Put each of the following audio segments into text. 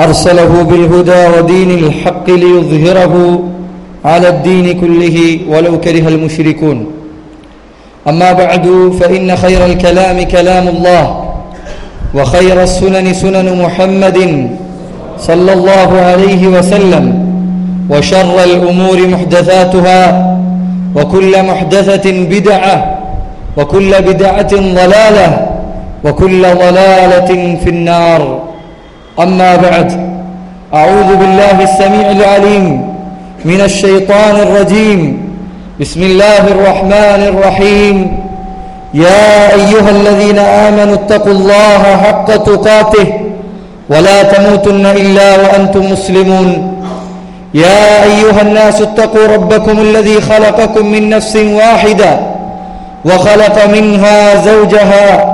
أرسله بالهدى ودين الحق ليظهره على الدين كله ولو كره المشركون. أما بعد فإن خير الكلام كلام الله وخير السنن سنن محمد صلى الله عليه وسلم وشر الأمور محدثاتها وكل محدثة بدعة وكل بدعة ضلالة وكل ضلالة في النار. أما بعد أعوذ بالله السميع العليم من الشيطان الرجيم. بسم الله الرحمن الرحيم. يا أيها الذين آمنوا اتقوا الله حق تقاته ولا تموتن إلا وأنتم مسلمون. يا أيها الناس اتقوا ربكم الذي خلقكم من نفس واحدة وخلق منها زوجها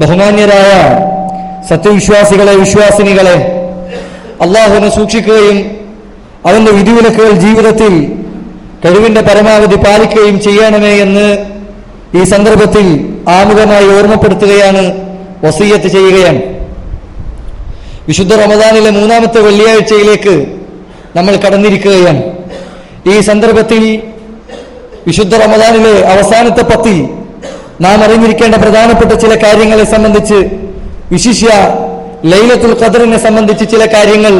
ബഹുമാന്യരായ സത്യവിശ്വാസികളെ വിശ്വാസിനികളെ അള്ളാഹുവിനെ സൂക്ഷിക്കുകയും അവന്റെ വിധിവിലക്കുകൾ ജീവിതത്തിൽ കഴിവിന്റെ പരമാവധി പാലിക്കുകയും ചെയ്യണമേ എന്ന് ഈ സന്ദർഭത്തിൽ ആമുഖമായി ഓർമ്മപ്പെടുത്തുകയാണ് വസീയത്ത് ചെയ്യുകയാണ്. വിശുദ്ധ റമദാനിലെ മൂന്നാമത്തെ വെള്ളിയാഴ്ചയിലേക്ക് നമ്മൾ കടന്നിരിക്കുകയാണ്. ഈ സന്ദർഭത്തിൽ വിശുദ്ധ റമദാനിലെ അവസാനത്തെ പത്തിൽ നാം അറിഞ്ഞിരിക്കേണ്ട പ്രധാനപ്പെട്ട ചില കാര്യങ്ങളെ സംബന്ധിച്ച് വിശിഷ്യ ലൈലത്തുൽ ഖദറിനെ സംബന്ധിച്ച് ചില കാര്യങ്ങൾ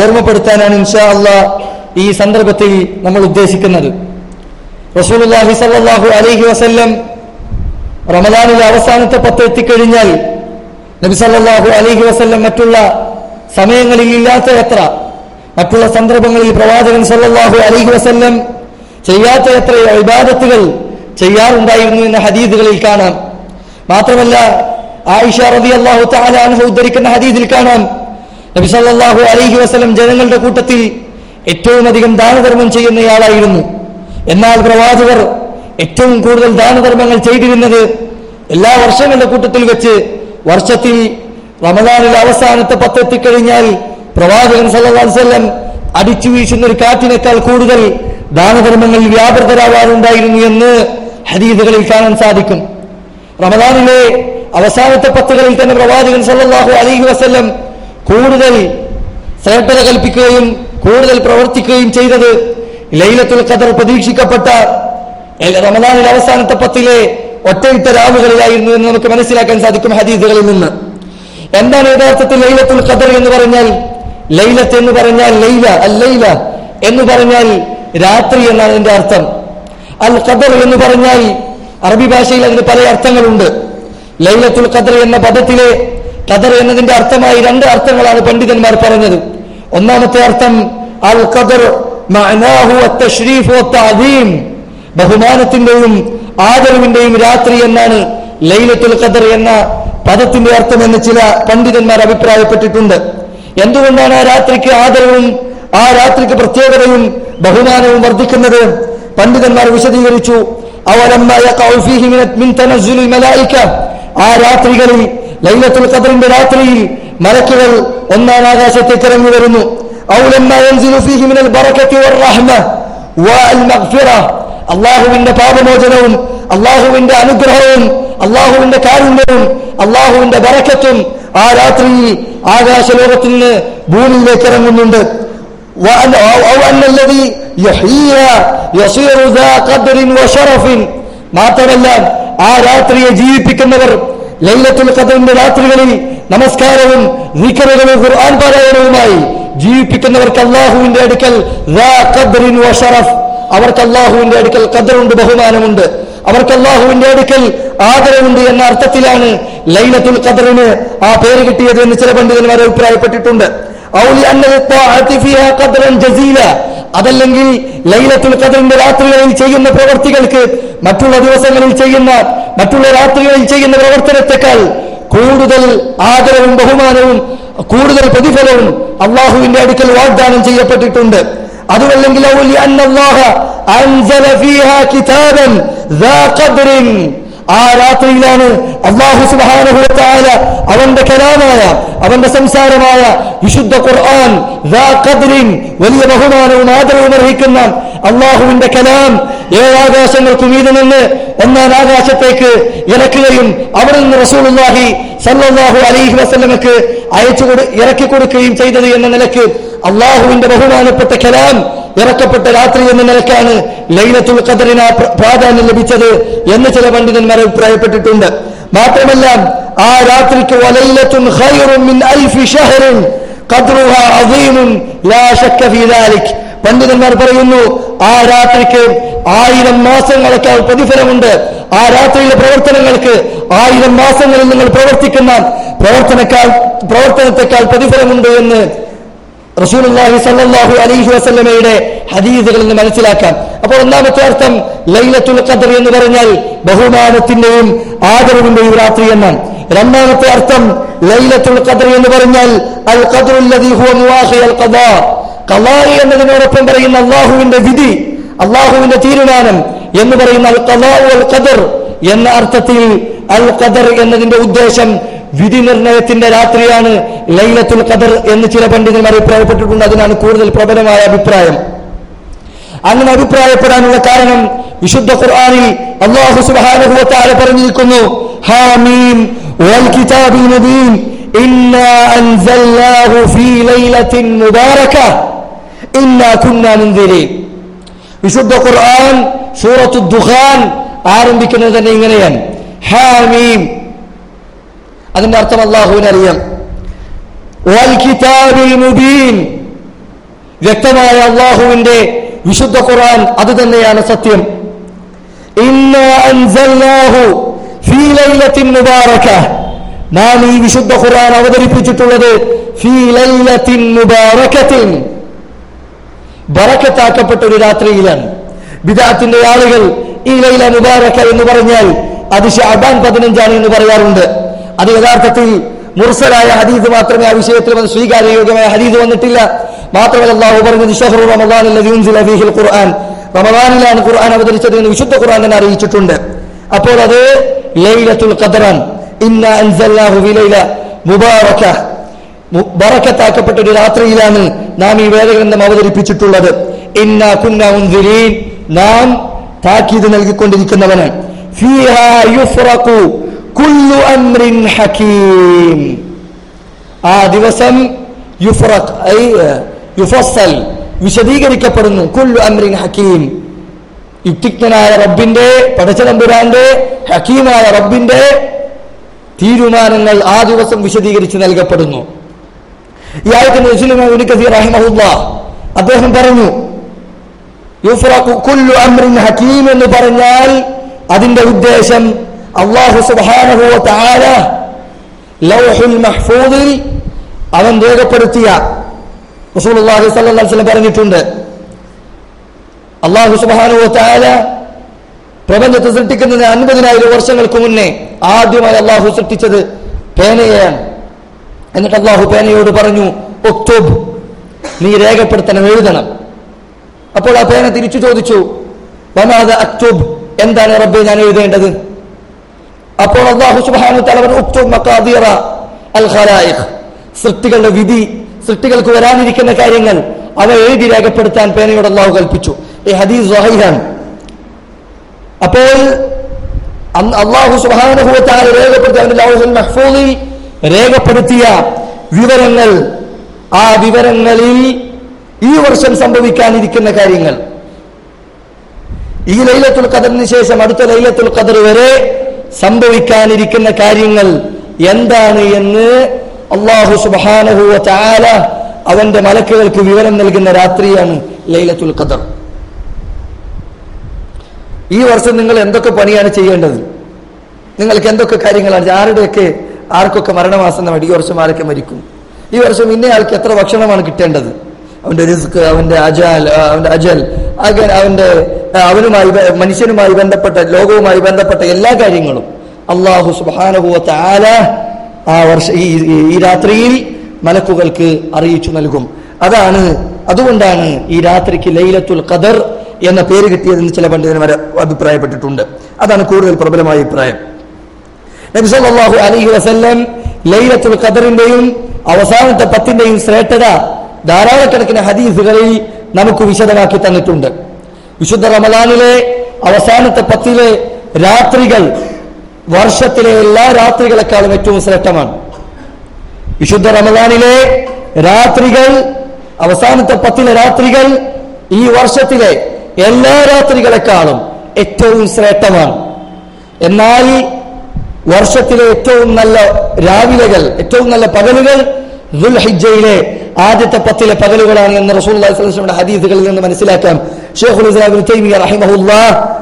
ഓർമ്മപ്പെടുത്താനാണ് ഇൻഷാ അല്ല ഈ സന്ദർഭത്തിൽ നമ്മൾ ഉദ്ദേശിക്കുന്നത്. റസൂലുള്ളാഹി സല്ലാഹു അലൈഹി വസല്ലം റമദാനിലെ അവസാനത്തെ പത്ത് എത്തിക്കഴിഞ്ഞാൽ നബി സല്ലല്ലാഹു അലൈഹി വസല്ലം മറ്റുള്ള സമയങ്ങളിൽ ഇല്ലാത്ത എത്ര മറ്റുള്ള സന്ദർഭങ്ങളിൽ പ്രവാചകൻ സല്ലല്ലാഹു അലൈഹി വസല്ലം ചെയ്യാത്ത എത്ര ഇബാദത്തുകൾ ചെയ്യാറുണ്ടായിരുന്നു എന്ന ഹദീദുകളിൽ കാണാം. മാത്രമല്ല ആയിഷ റബി അള്ളാഹു താലാൻഹ ഉദ്ധരിക്കുന്ന ഹദീദിൽ കാണാം നബി സല്ലല്ലാഹു അലൈഹി വസല്ലം ജനങ്ങളുടെ കൂട്ടത്തിൽ ഏറ്റവും അധികം ദാനധർമ്മം ചെയ്യുന്നയാളായിരുന്നു. എന്നാൽ പ്രവാചകർ ഏറ്റവും കൂടുതൽ ദാനധർമ്മങ്ങൾ ചെയ്തിരുന്നത് എല്ലാ വർഷങ്ങളുടെ കൂട്ടത്തിൽ വെച്ച് വർഷത്തിൽ റമദാനിലെ അവസാനത്തെ പത്തെത്തിക്കഴിഞ്ഞാൽ പ്രവാചകൻ വസല്ലം അടിച്ചു വീശുന്ന ഒരു കാറ്റിനേക്കാൾ കൂടുതൽ ദാനധർമ്മങ്ങളിൽ വ്യാപൃതരാവാറുണ്ടായിരുന്നു എന്ന് ഹദീദുകളിൽ കാണാൻ സാധിക്കും. റമദാനിലെ അവസാനത്തെ പത്തുകളിൽ തന്നെ പ്രവാചകൻ സല്ലാഹു അലൈഹി വസ്ല്ലം കൂടുതൽ ശ്രേഷ്ഠത കൽപ്പിക്കുകയും കൂടുതൽ പ്രവർത്തിക്കുകയും ചെയ്തത് ലൈലത്തുൽ ഖദർ പ്രതീക്ഷിക്കപ്പെട്ട റമദാനിലെ അവസാനത്തെ പത്തിലെ ഒറ്റയിട്ട രാവുകളിലായിരുന്നു എന്ന് നമുക്ക് മനസ്സിലാക്കാൻ സാധിക്കും ഹദീദുകളിൽ നിന്ന്. എന്താണ് യഥാർത്ഥത്തിൽ ലൈലത്തുൽ ഖദർ എന്ന് പറഞ്ഞാൽ? ലൈലത്ത് എന്ന് പറഞ്ഞാൽ ലൈല അല്ലൈല എന്ന് പറഞ്ഞാൽ രാത്രി എന്നാണ് അതിന്റെ അർത്ഥം. അൽ ഖദർ എന്ന് പറഞ്ഞാൽ അറബി ഭാഷയിൽ അതിന് പല അർത്ഥങ്ങളുണ്ട്. ലൈലത്തുൽ ഖദർ എന്ന പദത്തിലെ ഖദർ എന്നതിന്റെ അർത്ഥമായി രണ്ട് അർത്ഥങ്ങളാണ് പണ്ഡിതന്മാർ പറഞ്ഞത്. ഒന്നാമത്തെ അർത്ഥം അൽ ഖദർ ബഹുമാനത്തിന്റെയും ആദരവിന്റെയും രാത്രി എന്നാണ് ലൈലത്തുൽ ഖദർ എന്ന പദത്തിന്റെ അർത്ഥം എന്ന് ചില പണ്ഡിതന്മാർ അഭിപ്രായപ്പെട്ടിട്ടുണ്ട്. എന്തുകൊണ്ടാണ് ആ രാത്രിക്ക് ആദരവും ആ രാത്രിക്ക് പ്രത്യേകതയും ബഹുമാനവും വർദ്ധിക്കുന്നത്? പണ്ഡിതന്മാർ വിശദീകരിച്ചു ആ രാത്രികളിൽ ലൈലത്തുൽ രാത്രിയിൽ മലക്കുകൾ ഒന്നാം ആകാശത്തേക്ക് ഇറങ്ങി വരുന്നു. അള്ളാഹുവിന്റെ പാപമോചനവും അള്ളാഹുവിന്റെ അനുഗ്രഹവും അള്ളാഹുവിന്റെ കാരുണ്യവും അള്ളാഹുവിന്റെ ബറക്കത്തും ആ രാത്രിയിൽ ആകാശലോകത്തിൽ നിന്ന് ഭൂമിയിലേക്ക് ഇറങ്ങുന്നുണ്ട്. മാത്രമല്ല ആ രാത്രിയെ ജീവിപ്പിക്കുന്നവർ ലൈലത്തുൽ ഖദറിന്റെ രാത്രികളിൽ നമസ്കാരവും വിക്കറുകളും ഖുർആൻ പാരായണവുമായി ജീവിപ്പിക്കുന്നവർക്ക് അള്ളാഹുവിന്റെ അടുക്കൽ ഷറഫ്. അവർക്ക് അള്ളാഹുവിന്റെ അടുക്കൽ കദറുണ്ട് ബഹുമാനമുണ്ട്. അവർക്ക് അള്ളാഹുവിന്റെ അടുക്കൽ ആദരവുണ്ട് എന്ന അർത്ഥത്തിലാണ് ലൈലത്തുൽ ഖദറിന് ആ പേര് കിട്ടിയത് എന്ന് ചില പണ്ഡിതന്മാർ അഭിപ്രായപ്പെട്ടിട്ടുണ്ട്. അതല്ലെങ്കിൽ ലൈലത്തുൽ കദറിന്റെ രാത്രികളിൽ ചെയ്യുന്ന പ്രവർത്തികൾക്ക് മറ്റുള്ള ദിവസങ്ങളിൽ ചെയ്യുന്ന മറ്റുള്ള രാത്രികളിൽ ചെയ്യുന്ന പ്രവർത്തനത്തെക്കാൾ കൂടുതൽ ആദരവും ബഹുമാനവും കൂടുതൽ പ്രതിഫലവും അള്ളാഹുവിന്റെ അടുക്കൽ വാഗ്ദാനം ചെയ്യപ്പെട്ടിട്ടുണ്ട്. അതുമല്ലെങ്കിൽ ആ രാത്രിയിലാണ് അള്ളാഹു സുബാനുഭവത്തായ അവന്റെ കലാമായ അവന്റെ സംസാരമായ വിശുദ്ധ ഖുർആൻ വലിയ ബഹുമാനവും ആദരവും അർഹിക്കുന്ന അള്ളാഹുവിന്റെ കലാം ഏഴാകാശങ്ങൾക്ക് മീതി നിന്ന് ഒന്നാൻ ആകാശത്തേക്ക് ഇറക്കുകയും അവിടെ നിന്ന് റസൂലുല്ലാഹി സല്ലാഹു അലൈഹി വസ്ലമക്ക് അയച്ചു കൊടു ഇറക്കി കൊടുക്കുകയും ചെയ്തത് എന്ന നിലയ്ക്ക് അള്ളാഹുവിന്റെ ബഹുമാനപ്പെട്ട കലാം ഇറക്കപ്പെട്ട രാത്രി എന്ന നിലക്കാണ് ലൈലത്തുൽ ഖദറിന് പ്രാധാന്യം ലഭിച്ചത് എന്ന് ചില പണ്ഡിതന്മാർ അഭിപ്രായപ്പെട്ടിട്ടുണ്ട്. മാത്രമല്ല ആ രാത്രിക്ക് പണ്ഡിതന്മാർ പറയുന്നു ആ രാത്രിക്ക് ആയിരം മാസങ്ങളൊക്കെ പ്രതിഫലമുണ്ട്. ആ രാത്രിയിലെ പ്രവർത്തനങ്ങൾക്ക് ആയിരം മാസങ്ങളിൽ നിങ്ങൾ പ്രവർത്തിക്കുന്ന പ്രവർത്തനക്കാൾ പ്രവർത്തനത്തെക്കാൾ പ്രതിഫലമുണ്ട് എന്ന് റസൂലുള്ളാഹി സല്ലല്ലാഹു അലൈഹി വസല്ലമയുടെ ഹദീസുകളിൽ നിന്ന് മനസ്സിലാക്കാം. അപ്പോൾ ഒന്നാമത്തെ അർത്ഥം ലൈലത്തുൽ ഖദർ എന്ന് പറഞ്ഞാൽ ബഹുമാനത്തിന്റെയും ആദരവിന്റെയും രാത്രി എന്നാണ്. രണ്ടാമത്തെ അർത്ഥം ലൈലത്തുൽ ഖദർ എന്ന് പറഞ്ഞാൽ അൽ അൽ ഖദാ ഖദാ എന്നതിനോടൊപ്പം പറയുന്ന അള്ളാഹുവിന്റെ വിധി അള്ളാഹുവിന്റെ തീരുമാനം എന്ന് പറയുന്ന അൽ ഖദാ വൽ ഖദർ എന്ന അർത്ഥത്തിൽ അൽ ഖദർ എന്നതിന്റെ ഉദ്ദേശം വിധി നിർണയത്തിന്റെ രാത്രിയാണ് ലൈലത്തുൽ ഖദർ എന്ന് ചില പണ്ഡിതന്മാർ അഭിപ്രായപ്പെട്ടിട്ടുണ്ട്. അതിനാണ് കൂടുതൽ പ്രബലമായ അഭിപ്രായം. അങ്ങനെ അഭിപ്രായപ്പെടാനുള്ള കാരണം വിശുദ്ധ ഖുർആനിൽ വ തആല പറഞ്ഞിരിക്കുന്നു ഹാമീം വൽ കിതാബിൽ മുബീൻ ഇന്നാ അൻസൽനാഹു ഫീ ലൈലത്തിൻ മുബാറക ഇന്നാ കുന്നാ മുൻദിരീൻ വിശുദ്ധ ഖുർആൻ സൂറത്തു ദുഖാൻ ആരംഭിക്കുന്നത് തന്നെ ഇങ്ങനെയാണ്. ഹാമീം. അതിന്റെ അർത്ഥം അള്ളാഹുവിന് അറിയാം. മുബീൻ. വ്യക്തമായ അള്ളാഹുവിന്റെ വിശുദ്ധ ഖുർആൻ അത് തന്നെയാണ് സത്യം. നാം ഈ വിശുദ്ധ ഖുർആൻ അവതരിപ്പിച്ചിട്ടുള്ളത് ബറക്കത്താക്കപ്പെട്ട ഒരു രാത്രിയിലാണ്. ബിദാത്തിന്റെ ആളുകൾ ഈ ലൈല മുബാറക എന്ന് പറഞ്ഞാൽ അത് ഷാബാൻ പതിനഞ്ചാണ് എന്ന് പറയാറുണ്ട്. അത് യഥാർത്ഥത്തിൽ മുർസലായ ഹദീദ് മാത്രമേ ആ വിഷയത്തിൽ വന്ന് സ്വീകാര്യയോഗ്യമായ ഹദീദ് വന്നിട്ടില്ല. മാത്രമല്ല ഖുർആൻ. റമദാനിലാണ് ഖുർആൻ അവതരിച്ചത് എന്ന് വിശുദ്ധ ഖുർആൻ തന്നെ അറിയിച്ചിട്ടുണ്ട്. അപ്പോൾ അത് ലൈലത്തുൽ ഖദറാൻ. ഒരു രാത്രിയിലാണ് നാം ഈ വേദഗ്രന്ഥം അവതരിപ്പിച്ചിട്ടുള്ളത്. ഇന്ന കുന്ന നാം താക്കീത് നൽകിക്കൊണ്ടിരിക്കുന്നവന് ഫീഹാ يفرق كل അംറിൻ حكيم ആ ദിവസം യുഫ്റഖ് ഐ യുഫസ്സൽ വിശദീകരിക്കപ്പെടുന്നു. കുല്ലു അമ്രിൻ ഹക്കീം യുക്തിജ്ഞനായ റബ്ബിന്റെ പടച്ചതമ്പുരാന്റെ ഹക്കീമായ റബ്ബിന്റെ തീരുമാനങ്ങൾ ആ ദിവസം വിശദീകരിച്ച് നൽകപ്പെടുന്നു. ഈ ആയത്തിന് അദ്ദേഹം പറഞ്ഞു യുഫ്റഖു കുല്ലു അമ്രിൻ ഹക്കീം എന്ന് പറഞ്ഞാൽ അതിന്റെ ഉദ്ദേശം അള്ളാഹു സുബ്ഹാനഹു വ തആല ലൗഹുൽ മഹ്ഫൂദിൽ അവൻ രേഖപ്പെടുത്തിയ പറഞ്ഞിട്ടുണ്ട്. അള്ളാഹു സുബ്ഹാനഹു വ തആല പ്രപഞ്ചത്തെ സൃഷ്ടിക്കുന്നതിന് അൻപതിനായിരം വർഷങ്ങൾക്ക് മുന്നേ ആദ്യമായി അള്ളാഹു സൃഷ്ടിച്ചത് പേനയാണ് എന്നിട്ട് അള്ളാഹു പേനയോട് പറഞ്ഞു ഒക്ടോബ് നീ രേഖപ്പെടുത്തണം എഴുതണം. അപ്പോൾ ആ പേന തിരിച്ചു ചോദിച്ചു വമാത അക്ടോബ് എന്താണ് റബ്ബെ ഞാൻ എഴുതേണ്ടത്? അപ്പോൾ അൽ സൃഷ്ടികളുടെ വിധി സൃഷ്ടികൾക്ക് വരാനിരിക്കുന്ന കാര്യങ്ങൾ അവ എഴുതി രേഖപ്പെടുത്താൻ പേനയോട് അള്ളാഹു കൽപ്പിച്ചു. ഈ ഹദീസ് അപ്പോൾ അള്ളാഹു തആല രേഖപ്പെടുത്തിയ രേഖപ്പെടുത്തിയ വിവരങ്ങൾ ആ വിവരങ്ങളിൽ ഈ വർഷം സംഭവിക്കാനിരിക്കുന്ന കാര്യങ്ങൾ. ഈ ലൈലത്തുൽ ഖദറിന് ശേഷം അടുത്ത ലൈലത്തുൽ ഖദർ വരെ സംഭവിക്കാനിരിക്കുന്ന കാര്യങ്ങൾ എന്താണ് എന്ന് അള്ളാഹു സുബാനഹുവ ചാല അവന്റെ മലക്കുകൾക്ക് വിവരം നൽകുന്ന രാത്രിയാണ് ലൈലത്തുൽ ഖദർ. ഈ വർഷം നിങ്ങൾ എന്തൊക്കെ പണിയാണ് ചെയ്യേണ്ടത്? നിങ്ങൾക്ക് എന്തൊക്കെ കാര്യങ്ങളാണ് ആരുടെയൊക്കെ ആർക്കൊക്കെ മരണമാസം ഈ വർഷം ആരൊക്കെ മരിക്കും? ഈ വർഷം ഇന്നയാൾക്ക് എത്ര ഭക്ഷണമാണ് കിട്ടേണ്ടത്? അവന്റെ റിസ്ക് അവന്റെ അജാൽ അവന്റെ അജൽ. അങ്ങനെ അവന്റെ അവനുമായി മനുഷ്യനുമായി ബന്ധപ്പെട്ട ലോകവുമായി ബന്ധപ്പെട്ട എല്ലാ കാര്യങ്ങളും അള്ളാഹു സുബാനുഭവത്ത ആല ആ വർഷ ഈ രാത്രിയിൽ മലക്കുകൾക്ക് അറിയിച്ചു നൽകും. അതാണ് അതുകൊണ്ടാണ് ഈ രാത്രിക്ക് ലൈലത്തുൽ ഖദർ എന്ന പേര് കിട്ടിയതെന്ന് ചില പണ്ഡിതന്മാർ അഭിപ്രായപ്പെട്ടിട്ടുണ്ട്. അതാണ് കൂടുതൽ പ്രബലമായ അഭിപ്രായം. നബി സല്ലല്ലാഹു അലൈഹി വസല്ലം ലൈലത്തുൽ ഖദറിന്റെയും അവസാനത്തെ പത്തിന്റെയും ശ്രേഷ്ഠത ധാരാളക്കണക്കിന് ഹദീസുകളിൽ നമുക്ക് വിശദമാക്കി തന്നിട്ടുണ്ട്. വിശുദ്ധ റമദാനിലെ അവസാനത്തെ പത്തിലെ രാത്രികൾ വർഷത്തിലെ എല്ലാ രാത്രികളെക്കാളും ഏറ്റവും ശ്രേഷ്ഠമാണ്. വിശുദ്ധ റമദാനിലെ രാത്രികൾ അവസാനത്തെ പത്തിലെ രാത്രികൾ ഈ വർഷത്തിലെ എല്ലാ രാത്രികളെക്കാളും ഏറ്റവും ശ്രേഷ്ഠമാണ്. എന്നാൽ വർഷത്തിലെ ഏറ്റവും നല്ല രാവിലകൾ ഏറ്റവും നല്ല പകലുകൾ ദുൽഹിജ്ജയിലെ ആദ്യത്തെ പത്തിലെ പകലുകളാണ് എന്ന് റസൂലുള്ളാഹിയുടെ ഹദീസുകളിൽ നിന്ന് മനസ്സിലാക്കാം. ഷേഖുൽ ഇസ്ലാം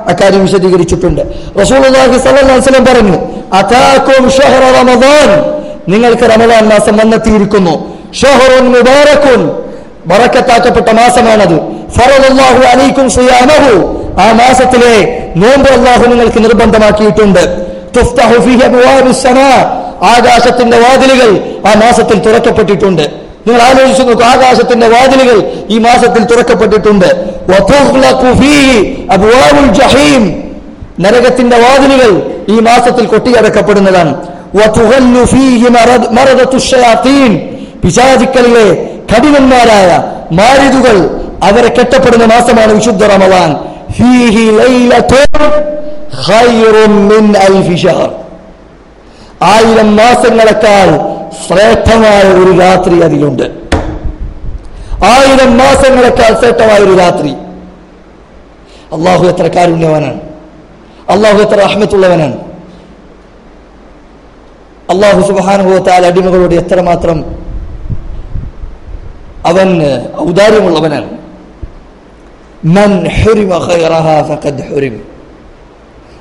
അക്കാര്യം വിശദീകരിച്ചിട്ടുണ്ട്. വസല്ലം പറഞ്ഞു ഷഹറ റമദാൻ. നിങ്ങൾക്ക് റമദാൻ മാസം വന്നെത്തിയിരിക്കുന്നു. ഷഹറുൻ മാസമാണത്. അലൈക്കും ആ മാസത്തിലെ നോമ്പ് അല്ലാഹു നിങ്ങൾക്ക് നിർബന്ധമാക്കിയിട്ടുണ്ട്. തുഫ്തഹു ഫീഹി ആകാശത്തിന്റെ വാതിലുകൾ ആ മാസത്തിൽ തുറക്കപ്പെട്ടിട്ടുണ്ട്. നിങ്ങൾ ആലോചിച്ചു നോക്കൂ ആകാശത്തിന്റെ വാതിലുകൾ ഈ മാസത്തിൽ തുറക്കപ്പെട്ടിട്ടുണ്ട്. നരകത്തിന്റെ വാതിലുകൾ ഈ മാസത്തിൽ കൊട്ടിയടക്കപ്പെടുന്നതാണ്. പിശാചിക്കലിലെ കഠിനന്മാരായ മാരിതുകൾ അവരെ കെട്ടപ്പെടുന്ന മാസമാണ് വിശുദ്ധ റമദാൻ. ആയിരം മാസങ്ങളെക്കാൾ ശ്രേഷ്ഠമായ ഒരു രാത്രി അതിലുണ്ട്. ആയിരം മാസങ്ങളെക്കാൾ ശ്രേഷ്ഠമായ ഒരു രാത്രി. അള്ളാഹു എത്ര കാരുണ്യവാനാണ്. അള്ളാഹു എത്ര അഹമ്മത്തുള്ളവനാണ് അള്ളാഹു സുബാനുഭവത്താൽ അടിമകളോട് എത്രമാത്രം അവൻ ഔദാര്യമുള്ളവനാണ്.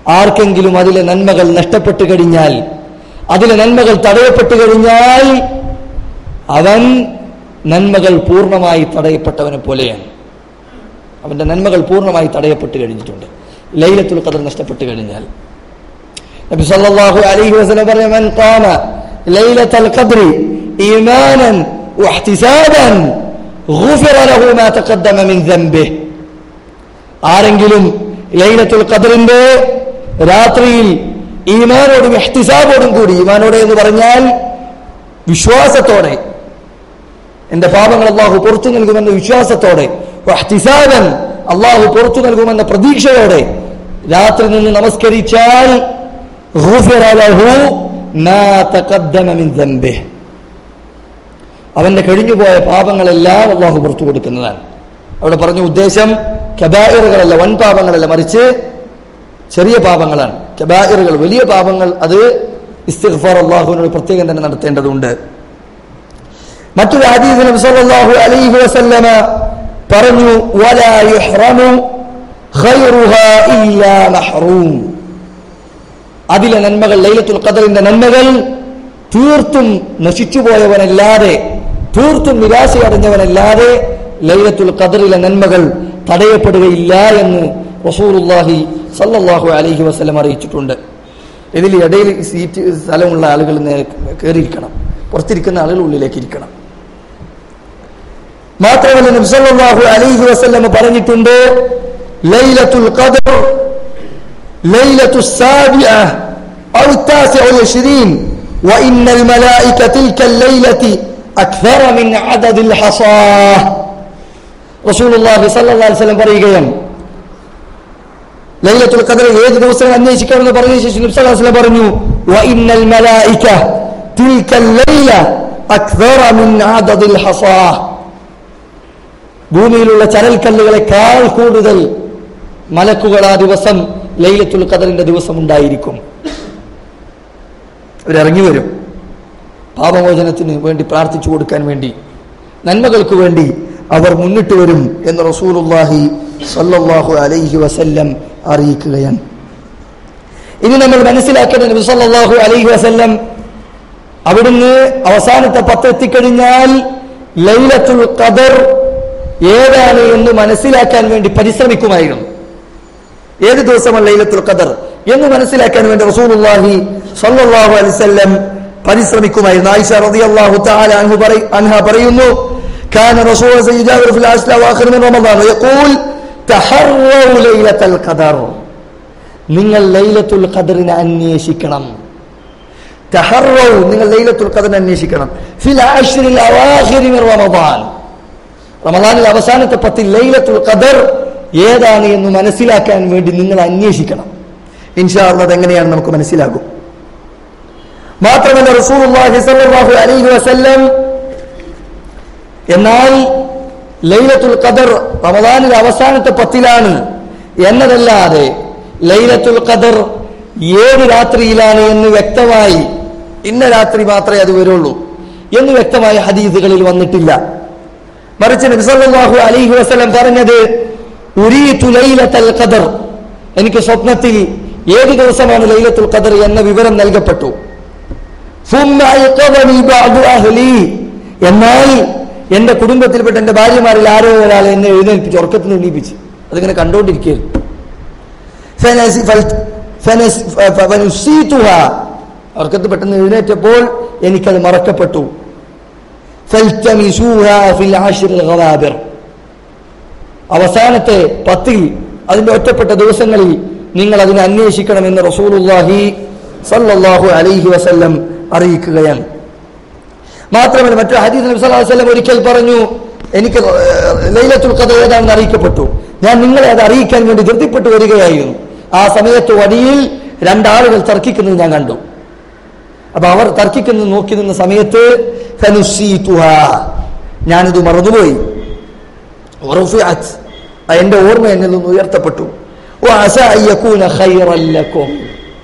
ആർക്കെങ്കിലും അതിലെ നന്മകൾ നഷ്ടപ്പെട്ടു കഴിഞ്ഞാൽ അതിലെ നന്മകൾ തടയപ്പെട്ടു കഴിഞ്ഞാൽ അവൻ നന്മകൾ പൂർണമായി തടയപ്പെട്ടവനെ പോലെയാണ്. അവന്റെ നന്മകൾ പൂർണമായി തടയപ്പെട്ട് കഴിഞ്ഞിട്ടുണ്ട്. ലൈലത്തുൽ ഖദർ നഷ്ടപ്പെട്ടു കഴിഞ്ഞാൽ. നബി സല്ലല്ലാഹു അലൈഹി വസല്ലം പറഞ്ഞു മൻ ഖാമ ലൈലത്തുൽ ഖദ്രി ഈമാനൻ വഹ്തിസാബൻ ഗുഫിറ ലഹു മാ തഖദ്ദമ മിൻ ദംബിഹി. ആരെങ്കിലും ലൈലത്തുൽ ഖദറിന്റെ രാത്രിയിൽ ഈമാനോടും എഹ്തിസാബോടും കൂടി ഈമാനോടെ എന്ന് പറഞ്ഞാൽ വിശ്വാസത്തോടെ എന്റെ പാപങ്ങൾ അള്ളാഹു പുറത്തു നൽകുമെന്ന വിശ്വാസത്തോടെ അള്ളാഹു പുറത്തു നൽകുമെന്ന പ്രതീക്ഷയോടെ രാത്രി നിന്ന് നമസ്കരിച്ചാൽ അവന്റെ കഴിഞ്ഞുപോയ പാപങ്ങളെല്ലാം അള്ളാഹു പുറത്തു കൊടുക്കുന്നതാണ്. അവിടെ പറഞ്ഞ ഉദ്ദേശം കബായിറുകളല്ല വൻ പാപങ്ങളല്ല മറിച്ച് ചെറിയ പാപങ്ങളാണ്. കബായിറുകൾ വലിയ പാപങ്ങൾ അത് ഇസ്തിഗ്ഫാർ അള്ളാഹുവിനോട് പ്രത്യേകം തന്നെ നടത്തേണ്ടതുണ്ട്. മറ്റൊരു ഹദീസ് നബി സല്ലല്ലാഹു അലൈഹി വസല്ലമ പറഞ്ഞു വലാ യുഹ്റമു ഖൈറുഹാ ഇല്ലാ മഹ്റൂം. അതിലെ നന്മകൾ ലൈലത്തുൽ ഖദറിന്റെ നന്മകൾ തീർത്തും നശിച്ചുപോയവനല്ലാതെ തീർത്തും നിരാശയടഞ്ഞവനല്ലാതെ ലൈലത്തുൽ ഖദറിലെ നന്മകൾ തടയപ്പെടുകയില്ല എന്ന് റസൂലുള്ളാഹി സല്ലല്ലാഹു അലൈഹി വസല്ലം അറിയിച്ചിട്ടുണ്ട് ഇതിൽ ഇടയിൽ സീറ്റ് സ്ഥലമുള്ള ആളുകൾ നേരെ കയറിയിരിക്കണം പുറത്തിരിക്കുന്ന ആളുകൾ ഉള്ളിലേക്ക് ഇരിക്കണം മാത്രമല്ല നബി സല്ലല്ലാഹു അലൈഹി വസല്ലം പറഞ്ഞിട്ടുണ്ട് ലൈലത്തുൽ ഖദർ ليلة السابعة أو التاسع والعشرين وإن الملائكة تلك الليلة أكثر من عدد الحصاه رسول الله صلى الله عليه وسلم പറയുകയാണ് ലൈലത്തുൽ ഖദർ ഏത് ദിവസം അന്വേഷിക്കണമെന്ന് പറഞ്ഞ ശേഷം നബ്സലാസ്ല പറഞ്ഞു വഇന്നൽ മലായിക തിൽക ലൈല അക്ബറ മിൻ അദദിൽ ഹസാ ഭൂമിയിലുള്ള ചരൽക്കല്ലുകളെക്കാൾ കൂടുതൽ മലക്കുകൾ ആ ദിവസം ലൈലത്തുൽ ഖദറിന്റെ ദിവസം ഉണ്ടായിരിക്കും അവരിറങ്ങി വരും. പാപമോചനത്തിന് വേണ്ടി പ്രാർത്ഥിച്ചു കൊടുക്കാൻ വേണ്ടി നന്മകൾക്ക് വേണ്ടി അവർ മുന്നിട്ട് വരും എന്ന് റസൂലുള്ളാഹി സ്വല്ലല്ലാഹു അലൈഹി വസല്ലം അറിയിക്കുകയാണ്. ഇനി നമ്മൾ മനസ്സിലാക്കേണ്ട നബി സല്ലാഹു അലൈഹി വസല്ലം അവിടുന്ന് അവസാനത്തെ പത്തെത്തിക്കഴിഞ്ഞാൽ ലൈലത്തുൽ ഖദർ ഏതാണ് എന്ന് മനസ്സിലാക്കാൻ വേണ്ടി പരിശ്രമിക്കുമായിരുന്നു. ഏത് ദിവസമാണ് ലൈലത്തുൽ ഖദർ എന്ന് മനസ്സിലാക്കാൻ വേണ്ടി റസൂലുള്ളാഹി സ്വല്ലല്ലാഹു അലൈഹി വസല്ലം പരിശ്രമിക്കുമായിരുന്നു. ആയിഷ റളിയല്ലാഹു തആല അൻഹു പറയുന്നു കാന റസൂൽ സയ്യിദാ ഫിൽ ആസ്ല വാഖിർ മിൻ റമദാൻ യഖൂൽ ഖദർ. നിങ്ങൾ ലൈലത്തുൽ ഖദറിനെ അന്വേഷിക്കണം. നിങ്ങൾ ലൈലത്തുൽ ഖദറിനെ അന്വേഷിക്കണം. റമദാനിൽ അവസാനത്തെ പത്തിൽ ലൈലത്തുൽ ഖദർ ഏതാണ് എന്ന് മനസ്സിലാക്കാൻ വേണ്ടി നിങ്ങൾ അന്വേഷിക്കണം. ഇൻഷാള്ള അതെങ്ങനെയാണ് നമുക്ക് മനസ്സിലാകും. മാത്രമല്ല റസൂൽ അലൈഹി വസല്ലം എന്നാൽ ലൈലത്തുൽ ഖദർ റമദാനിൽ അവസാനത്തെ പത്തിലാണ് എന്നതല്ലാതെ ലൈലത്തുൽ ഖദർ ഏത് രാത്രിയിലാണ് എന്ന് വ്യക്തമായി ഇന്ന രാത്രി മാത്രമേ അത് വരുള്ളൂ എന്ന് വ്യക്തമായ ഹദീസുകളിൽ വന്നിട്ടില്ല. മറിച്ച് നബ്സല്ലാഹു അലൈഹി വസ്ലം പറഞ്ഞത് ഖദർ. എനിക്ക് സ്വപ്നത്തിൽ ഏത് ദിവസമാണ് ലൈലത്തുൽ ഖദർ എന്ന വിവരം നൽകപ്പെട്ടു. എന്നാൽ എന്റെ കുടുംബത്തിൽപ്പെട്ട എന്റെ ഭാര്യമാരിൽ ആരോ ഒരാൾ എന്നെ എഴുന്നേൽപ്പിച്ച് ഉറക്കത്തിൽ എണീപ്പിച്ച്. അതിങ്ങനെ കണ്ടുകൊണ്ടിരിക്കുകയായിരുന്നു ഉറക്കത്ത് പെട്ടെന്ന് എഴുന്നേറ്റപ്പോൾ എനിക്കത് മറക്കപ്പെട്ടു. അവസാനത്തെ പത്തിൽ അതിന്റെ ഒറ്റപ്പെട്ട ദിവസങ്ങളിൽ നിങ്ങൾ അതിനെ അന്വേഷിക്കണമെന്ന് റസൂലുള്ളാഹി സല്ലല്ലാഹു അലൈഹി വസല്ലം അറിയിക്കുകയാണ്. മാത്രമല്ല മറ്റൊരു ഹദീസ് നബി സല്ലല്ലാഹു അലൈഹി വസല്ലം ഒരിക്കൽ പറഞ്ഞു എനിക്ക് ലൈലത്തുൽ കഥ ഏതാണെന്ന് അറിയിക്കപ്പെട്ടു. ഞാൻ നിങ്ങളെ അത് അറിയിക്കാൻ വേണ്ടി ധൃതിപ്പെട്ടു വരികയായിരുന്നു. ആ സമയത്ത് വഴിയിൽ രണ്ടാളുകൾ തർക്കിക്കുന്നത് ഞാൻ കണ്ടു. അപ്പൊ അവർ തർക്കിക്കുന്നത് നോക്കി നിന്ന സമയത്ത് ഞാനിത് മറന്നുപോയി. എന്റെ ഓർമ്മ എന്നിൽ നിന്ന് ഉയർത്തപ്പെട്ടു.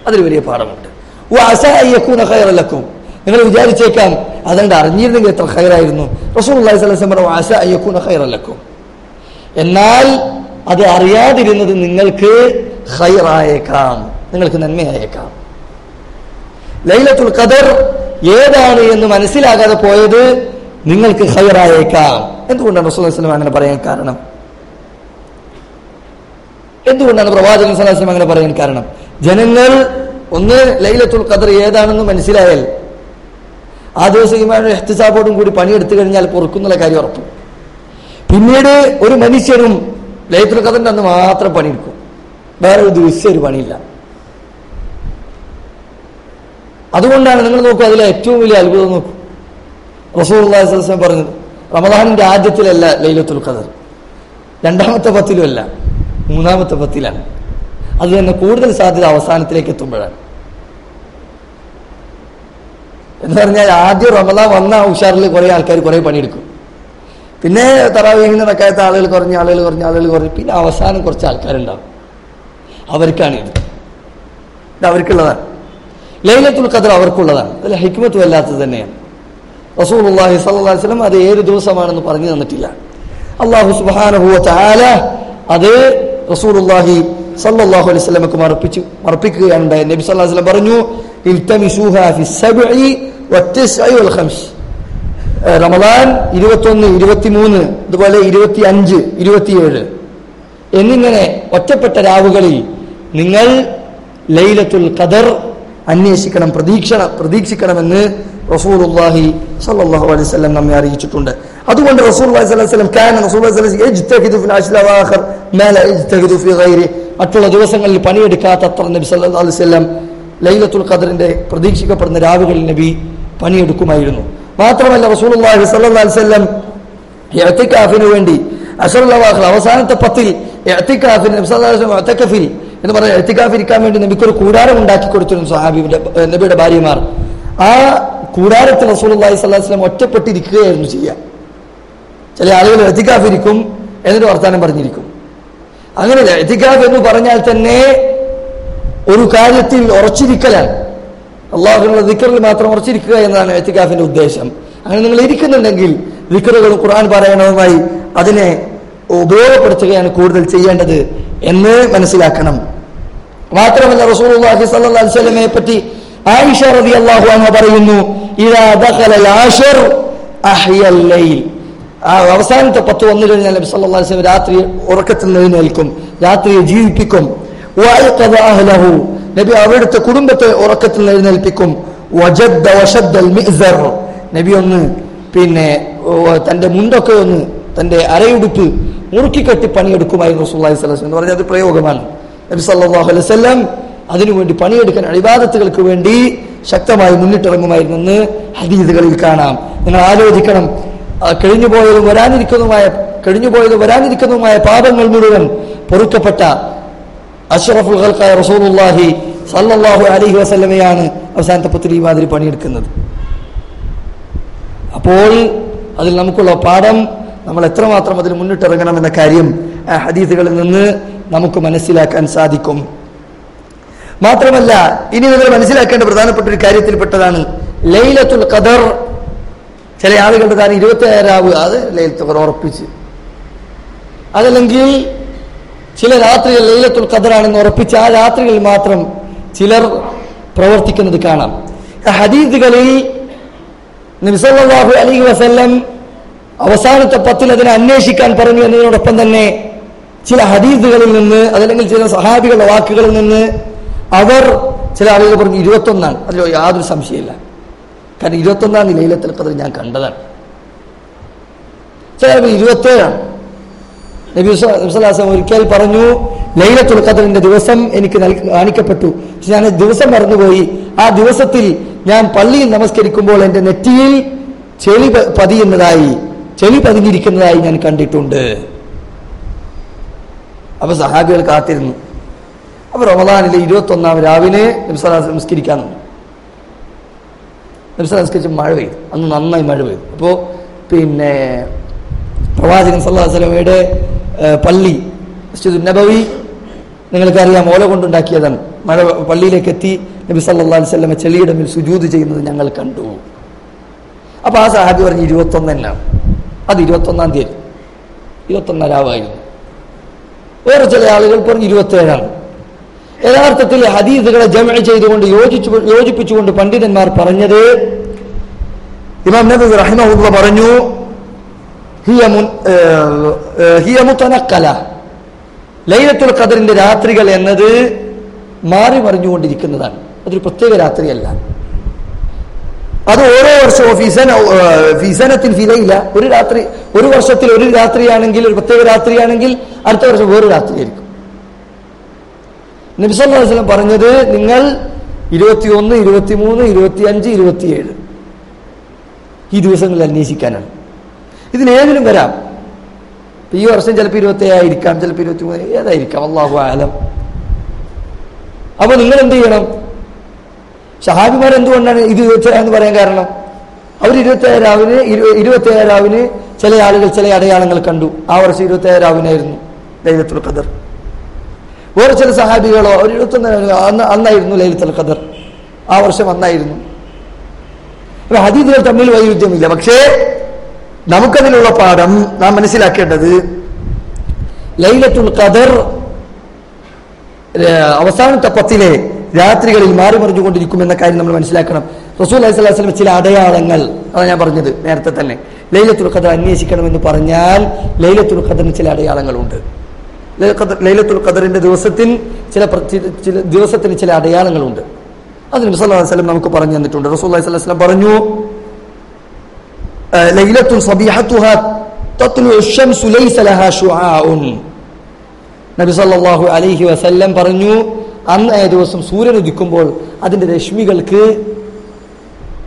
അതിൽ വലിയ പാഠമുണ്ട്. നിങ്ങൾ വിചാരിച്ചേക്കാം അതുകൊണ്ട് അറിഞ്ഞിരുന്നെങ്കിൽ എത്ര ഹൈറായിരുന്നു റസൂൽ അള്ളഹി സ്വലം പറഞ്ഞു ആശ അയ്യക്കൂന ഹൈറല്ലക്കും എന്നാൽ അത് അറിയാതിരുന്നത് നിങ്ങൾക്ക് ഹൈറായേക്കാം നിങ്ങൾക്ക് നന്മയായേക്കാം. ലൈലത്തുൽ ഖദർ ഏതാണ് എന്ന് മനസ്സിലാകാതെ പോയത് നിങ്ങൾക്ക് ഹൈറായേക്കാം എന്തുകൊണ്ടാണ് റസൂൽ വസ്ലം അങ്ങനെ പറയാൻ കാരണം? എന്തുകൊണ്ടാണ് പ്രവാചകൻ സലാസ്ലം അങ്ങനെ പറയാൻ കാരണം? ജനങ്ങൾ ഒന്ന് ലൈലത്തുൽ ഖദർ ഏതാണെന്ന് മനസ്സിലായാൽ ആ ദിവസം ഇമാനും എഹ്തിസാബോടും കൂടി പണിയെടുത്തു കഴിഞ്ഞാൽ പൊറുക്കുന്നുള്ള കാര്യം ഉറപ്പ്. പിന്നീട് ഒരു മനുഷ്യനും ലൈലത്തുൽ ഖദറിന്റെ അന്ന് മാത്രം പണിയെടുക്കും. വേറെ ഒരു ദിവസം ഒരു പണിയില്ല. അതുകൊണ്ടാണ് നിങ്ങൾ നോക്കൂ അതിലെ ഏറ്റവും വലിയ അത്ഭുതം നോക്കൂ. റസൂൽ പറഞ്ഞത് റമദാനിന്റെ ആദ്യത്തിലല്ല ലൈലത്തുൽ ഖദർ. രണ്ടാമത്തെ പത്തിലുമല്ല മൂന്നാമത്തെ പത്തിലാണ്. അത് തന്നെ കൂടുതൽ സാധ്യത അവസാനത്തിലേക്ക് എത്തുമ്പോഴാണ്. എന്ന് പറഞ്ഞാൽ ആദ്യം റമദാൻ വന്ന ഉഷാറിൽ കുറെ ആൾക്കാർ കുറെ പണിയെടുക്കും. പിന്നെ തറാവീഹിന് നടക്കാത്ത ആളുകൾ കുറഞ്ഞ ആളുകൾ കുറഞ്ഞ ആളുകൾ കുറഞ്ഞ് പിന്നെ അവസാനം കുറച്ച് ആൾക്കാരുണ്ടാവും. അവർക്കാണ് ഇത്. ഇത് അവർക്കുള്ളതാണ്. ലൈലത്തുൽ ഖദർ അവർക്കുള്ളതാണ്. അതിൽ ഹിക്മത്ത് വല്ലാത്തത് തന്നെയാണ്. റസൂലുള്ളാഹി സ്വല്ലല്ലാഹി അലൈഹി വസല്ലം അത് ഏത് ദിവസമാണെന്ന് പറഞ്ഞു തന്നിട്ടില്ല. അള്ളാഹു സുബ്ഹാനഹു ചാല അത് റസൂലുള്ളാഹി സല്ലാഹു അലൈഹി വസല്ലമക്ക് മറപ്പിച്ചു മറപ്പിക്കുകയാണ് നബി സല്ലല്ലാഹു വസ്ലം പറഞ്ഞു ഏഹ് റമദാൻ ഇരുപത്തൊന്ന് ഇരുപത്തിമൂന്ന് അതുപോലെ ഇരുപത്തി അഞ്ച് ഇരുപത്തിയേഴ്. എന്നിങ്ങനെ ഒറ്റപ്പെട്ട രാവുകളിൽ നിങ്ങൾ ലൈലത്തുൽ ഖദർ അന്വേഷിക്കണം പ്രതീക്ഷണ പ്രതീക്ഷിക്കണമെന്ന് റസൂലുള്ളാഹി സ്വല്ലല്ലാഹു അലൈഹി വസല്ലം നമ്മെ അറിയിച്ചിട്ടുണ്ട്. അതുകൊണ്ട് റസൂലുള്ളാഹി സ്വല്ലല്ലാഹു അലൈഹി വസല്ലം കാന റസൂലുള്ളാഹി സ്വല്ലല്ലാഹു അലൈഹി വസല്ലം ഫിൽ അശ്ല വാഖർ മാ ലാ യജ്തഹിദു ഫി ഗൈരി മറ്റുള്ള ദിവസങ്ങളിൽ പണിയെടുക്കാത്തത്ര നബി സല്ലല്ലാഹു അലൈഹി വസല്ലം ലൈലത്തുൽ ഖദറിന്റെ പ്രതീക്ഷിക്കപ്പെടുന്ന രാവുകളിൽ നബി പണിയെടുക്കുമായിരുന്നു. മാത്രമല്ല സ്വല്ലല്ലാഹി അലൈഹി വസല്ലം ഇഅ്തികാഫിന് വേണ്ടി അഷറുള്ളവാഹർ അവസാനത്തെ പത്തിൽ വസല്ലം ഇഅ്തികഫിൽ എന്ന് പറഞ്ഞ ഇഅ്തികാഫ് ഇരിക്കാൻ വേണ്ടി നബിക്കൊരു കൂടാരം ഉണ്ടാക്കി കൊടുത്തിരുന്നു സഹാബിയുടെ നബിയുടെ ഭാര്യമാർ. ആ കൂടാരത്തിൽ സ്വല്ലല്ലാഹി അലൈഹി വസല്ലം ഒറ്റപ്പെട്ടിരിക്കുകയായിരുന്നു ചെയ്യുക ചില ആളുകൾ ഇഅ്തികാഫ് എന്നൊരു വർത്താനം പറഞ്ഞിരിക്കും. അങ്ങനെ ഇഅ്തികാഫ് എന്ന് പറഞ്ഞാൽ തന്നെ ഒരു കാര്യത്തിൽ ഉറച്ചിരിക്കലാണ്. അള്ളാഹുവിനുള്ള ദിക്കറിൽ മാത്രം ഉറച്ചിരിക്കുക എന്നതാണ് എത്തിക്കാഫിന്റെ ഉദ്ദേശം. അങ്ങനെ നിങ്ങൾ ഇരിക്കുന്നുണ്ടെങ്കിൽ ദിക്കറുകളും ഖുർആൻ പാരായണവുമായി അതിനെ ഉപയോഗപ്പെടുത്തുകയാണ് കൂടുതൽ ചെയ്യേണ്ടത് എന്ന് മനസ്സിലാക്കണം. മാത്രമല്ല സ്വല്ലല്ലാഹു അലൈഹി വസല്ലമയെ പറ്റി ആയിഷ റബി അള്ളാഹു അൻഹ പറയുന്നു അവസാനത്തെ പത്ത് വന്നു കഴിഞ്ഞാൽ നബി സല്ലല്ലാഹു അലൈഹി വസല്ലം രാത്രി ഉറക്കത്തിൽ നിന്ന് നിൽക്കും രാത്രിയെ ജീവിപ്പിക്കും. നബി അവിടുത്തെ കുടുംബത്തെ ഉറക്കത്തിൽ എഴുന്നേൽപ്പിക്കും. നബി ഒന്ന് പിന്നെ തന്റെ മുണ്ടൊക്കെ ഒന്ന് തന്റെ അരയുടുപ്പ് മുറുക്കിക്കെട്ടി പണിയെടുക്കുമായിരുന്നു റസൂലുള്ളാഹി സ്വലം എന്ന് പറഞ്ഞാൽ അത് പ്രയോഗമാണ്. നബി സല്ലാഹു അലൈഹി വസല്ലം അതിനുവേണ്ടി പണിയെടുക്കാൻ അഴിവാദത്തുകൾക്ക് വേണ്ടി ശക്തമായി മുന്നിട്ടിറങ്ങുമായിരുന്നെന്ന് ഹദീസുകളിൽ കാണാം. നിങ്ങൾ ആലോചിക്കണം കഴിഞ്ഞുപോയതും വരാനിരിക്കുന്നതുമായ കഴിഞ്ഞുപോയതും വരാനിരിക്കുന്നതുമായ പാപങ്ങൾ മുഴുവൻ പൊറുക്കപ്പെട്ട അഷ്റഫുൽ ഖൽഖായ റസൂലുള്ളാഹി സല്ലല്ലാഹു അലൈഹി വസല്ലമയാണ് അവസാനത്തെ പത്തിൽ ഈ മാതിരി പണിയെടുക്കുന്നത്. അപ്പോൾ അതിൽ നമുക്കുള്ള പാഠം നമ്മൾ എത്രമാത്രം അതിൽ മുന്നിട്ടിറങ്ങണം എന്ന കാര്യം ഹദീസുകളിൽ നിന്ന് നമുക്ക് മനസ്സിലാക്കാൻ സാധിക്കും. മാത്രമല്ല ഇനി നിങ്ങൾ മനസ്സിലാക്കേണ്ട പ്രധാനപ്പെട്ട ഒരു കാര്യത്തിൽപ്പെട്ടതാണ് ലൈലത്തുൽ ഖദർ. ചില ആളുകളുടെ താൻ ഇരുപത്തി ആറാവ് അത് ലൈലത്തുൽ ഖദർ ഉറപ്പിച്ച്. അതല്ലെങ്കിൽ ചില രാത്രികൾ ലൈലത്തുൽ ഖദറാണെന്ന് ഉറപ്പിച്ച് ആ രാത്രികളിൽ മാത്രം ചിലർ പ്രവർത്തിക്കുന്നത് കാണാം. ഹദീദുകളിൽ നബിസല്ലാഹു അലൈഹി വസല്ലം അവസാനത്തെ പത്തിൽ അതിനെ അന്വേഷിക്കാൻ പറഞ്ഞു എന്നതിനോടൊപ്പം തന്നെ ചില ഹദീദുകളിൽ നിന്ന് അതല്ലെങ്കിൽ ചില സഹാബികളുടെ വാക്കുകളിൽ നിന്ന് അവർ ചില ആളുകൾ പറഞ്ഞു ഇരുപത്തൊന്നാണ്. അതിൽ യാതൊരു സംശയമില്ല കാരണം ഇരുപത്തൊന്നാം ലൈലത്തിൽ ഖദർ ഞാൻ കണ്ടതാണ്. ചില ഇരുപത്തേഴാണ്. നബി വസ്ലാസം ഒരിക്കൽ പറഞ്ഞു ലൈലത്തുൽ ഖദറിന്റെ ദിവസം എനിക്ക് കാണിക്കപ്പെട്ടു. പക്ഷെ ഞാൻ ദിവസം മറന്നുപോയി. ആ ദിവസത്തിൽ ഞാൻ പള്ളിയിൽ നമസ്കരിക്കുമ്പോൾ എന്റെ നെറ്റിയിൽ ചെളി പതിയുന്നതായി ചെളി പതിഞ്ഞിരിക്കുന്നതായി ഞാൻ കണ്ടിട്ടുണ്ട്. അപ്പൊ സഹാബികൾ കാത്തിരുന്നു. അപ്പൊ റമദാനിലെ ഇരുപത്തി ഒന്നാം രാവിലെ നബ്സലാസ് നമസ്കരിക്കാൻ നബ്സലാസ് നബ്സല നമസ്കരിച്ച് മഴ പെയ്തു. അന്ന് നന്നായി മഴ പെയ്തു. അപ്പോ പിന്നെ പ്രവാചകൻ സല്ലല്ലാഹു സ്വലമയുടെ പള്ളി നബവി നിങ്ങൾക്കറിയാം ഓല കൊണ്ടുണ്ടാക്കിയതാണ്. മഴ പള്ളിയിലേക്ക് എത്തി നബി സല്ലാ വസല്ലമ ചെളിയുടെ മേൽ സുജൂദ് ചെയ്യുന്നത് ഞങ്ങൾ കണ്ടു. അപ്പോൾ ആ സാഹാബി പറഞ്ഞ് ഇരുപത്തൊന്ന് തന്നെയാണ് അത് ഇരുപത്തൊന്നാം തീയതി. ഇരുപത്തൊന്നാം രാവായിരുന്നു വേറെ ചില ആളുകൾ പറഞ്ഞ് ഇരുപത്തേഴാണ്. യഥാർത്ഥത്തിൽ ഹദീസുകളെ ജമ ചെയ്തുകൊണ്ട് യോജിച്ചു യോജിപ്പിച്ചുകൊണ്ട് പണ്ഡിതന്മാർ പറഞ്ഞത് ഇമാം നബി റഹിമഹുല്ല പറഞ്ഞു ഹിയ മുൻ- ഹിയ മുത്തനക്കല ലൈലത്തുൽ ഖദറിന്റെ രാത്രികൾ എന്നത് മാറി മറിഞ്ഞുകൊണ്ടിരിക്കുന്നതാണ്. അതൊരു പ്രത്യേക രാത്രിയല്ല. അത് ഓരോ വർഷവും ഫിസന ഫിസനത്തിൽ ഫിലയില്ല ഒരു രാത്രി ഒരു വർഷത്തിൽ ഒരു രാത്രിയാണെങ്കിൽ ഒരു പ്രത്യേക രാത്രിയാണെങ്കിൽ അടുത്ത വർഷം വേറൊരു രാത്രിയായിരിക്കും. നബിസല്ലാ വസ്ലം പറഞ്ഞത് നിങ്ങൾ ഇരുപത്തിയൊന്ന് ഇരുപത്തിമൂന്ന് ഇരുപത്തിയഞ്ച് ഇരുപത്തിയേഴ് ഈ ദിവസങ്ങളിൽ അന്വേഷിക്കാനാണ്. ഇതിലേതിലും വരാം. ഈ വർഷം ചിലപ്പോൾ ഇരുപത്തി ആയിരിക്കാം ചിലപ്പോൾ ഇരുപത്തി മൂന്ന് ഏതായിരിക്കാം? അള്ളാഹു ആലം അപ്പൊ നിങ്ങൾ എന്ത് ചെയ്യണം? ഷഹാബിമാർ എന്തുകൊണ്ടാണ് ഇത് എന്ന് പറയാൻ കാരണം? അവർ ഇരുപത്തി ഇരുപത്തേഴാവിന് ഇരുപത്തി ഏഴാവിന് ചില ആളുകൾ ചില അടയാളങ്ങൾ കണ്ടു. ആ വർഷം ഇരുപത്തി ഏഴാവിനായിരുന്നു ലൈലത്തുൽ ഖദർ. വേറെ ചില സഹാബികളോ അവർ ഇരുപത്തൊന്ന് അന്ന് അന്നായിരുന്നു ലൈലത്തുൽ ഖദർ. ആ വർഷം അന്നായിരുന്നു. അപ്പൊ ഹദീദുകൾ തമ്മിൽ വൈരുദ്ധ്യമില്ല. പക്ഷേ നമുക്കതിലുള്ള പാഠം നാം മനസ്സിലാക്കേണ്ടത് ലൈലത്തുൽ ഖദർ അവസാനത്തെ പത്തിലെ രാത്രികളിൽ മാറി മറിഞ്ഞുകൊണ്ടിരിക്കുമെന്ന കാര്യം നമ്മൾ മനസ്സിലാക്കണം. റസൂൽ അലൈഹി സ്വലാസ്ലം ചില അടയാളങ്ങൾ അതാണ് ഞാൻ പറഞ്ഞത് നേരത്തെ തന്നെ. ലൈലത്തുൽ ഖദർ അന്വേഷിക്കണമെന്ന് പറഞ്ഞാൽ ലൈലത്തുൽ ഖദറിന് ചില അടയാളങ്ങളുണ്ട്. ലൈലത്തുൽ ഖദറിന്റെ ദിവസത്തിൽ ചില ചില- ദിവസത്തിന് ചില അടയാളങ്ങളുണ്ട്. അതിന് അലൈഹി വസല്ലം നമുക്ക് പറഞ്ഞു തന്നിട്ടുണ്ട്. റസൂൽ അലൈഹി സ്വലം വസ്ലം പറഞ്ഞു آه، ليلة صبيحتها تطلع الشمس ليس لها شعاع നബി സല്ലല്ലാഹു അലൈഹി വസല്ലം പറഞ്ഞു അന്ന് ആ ദിവസം സൂര്യൻ ഉദിക്കുമ്പോൾ അതിന്റെ രശ്മികൾക്ക്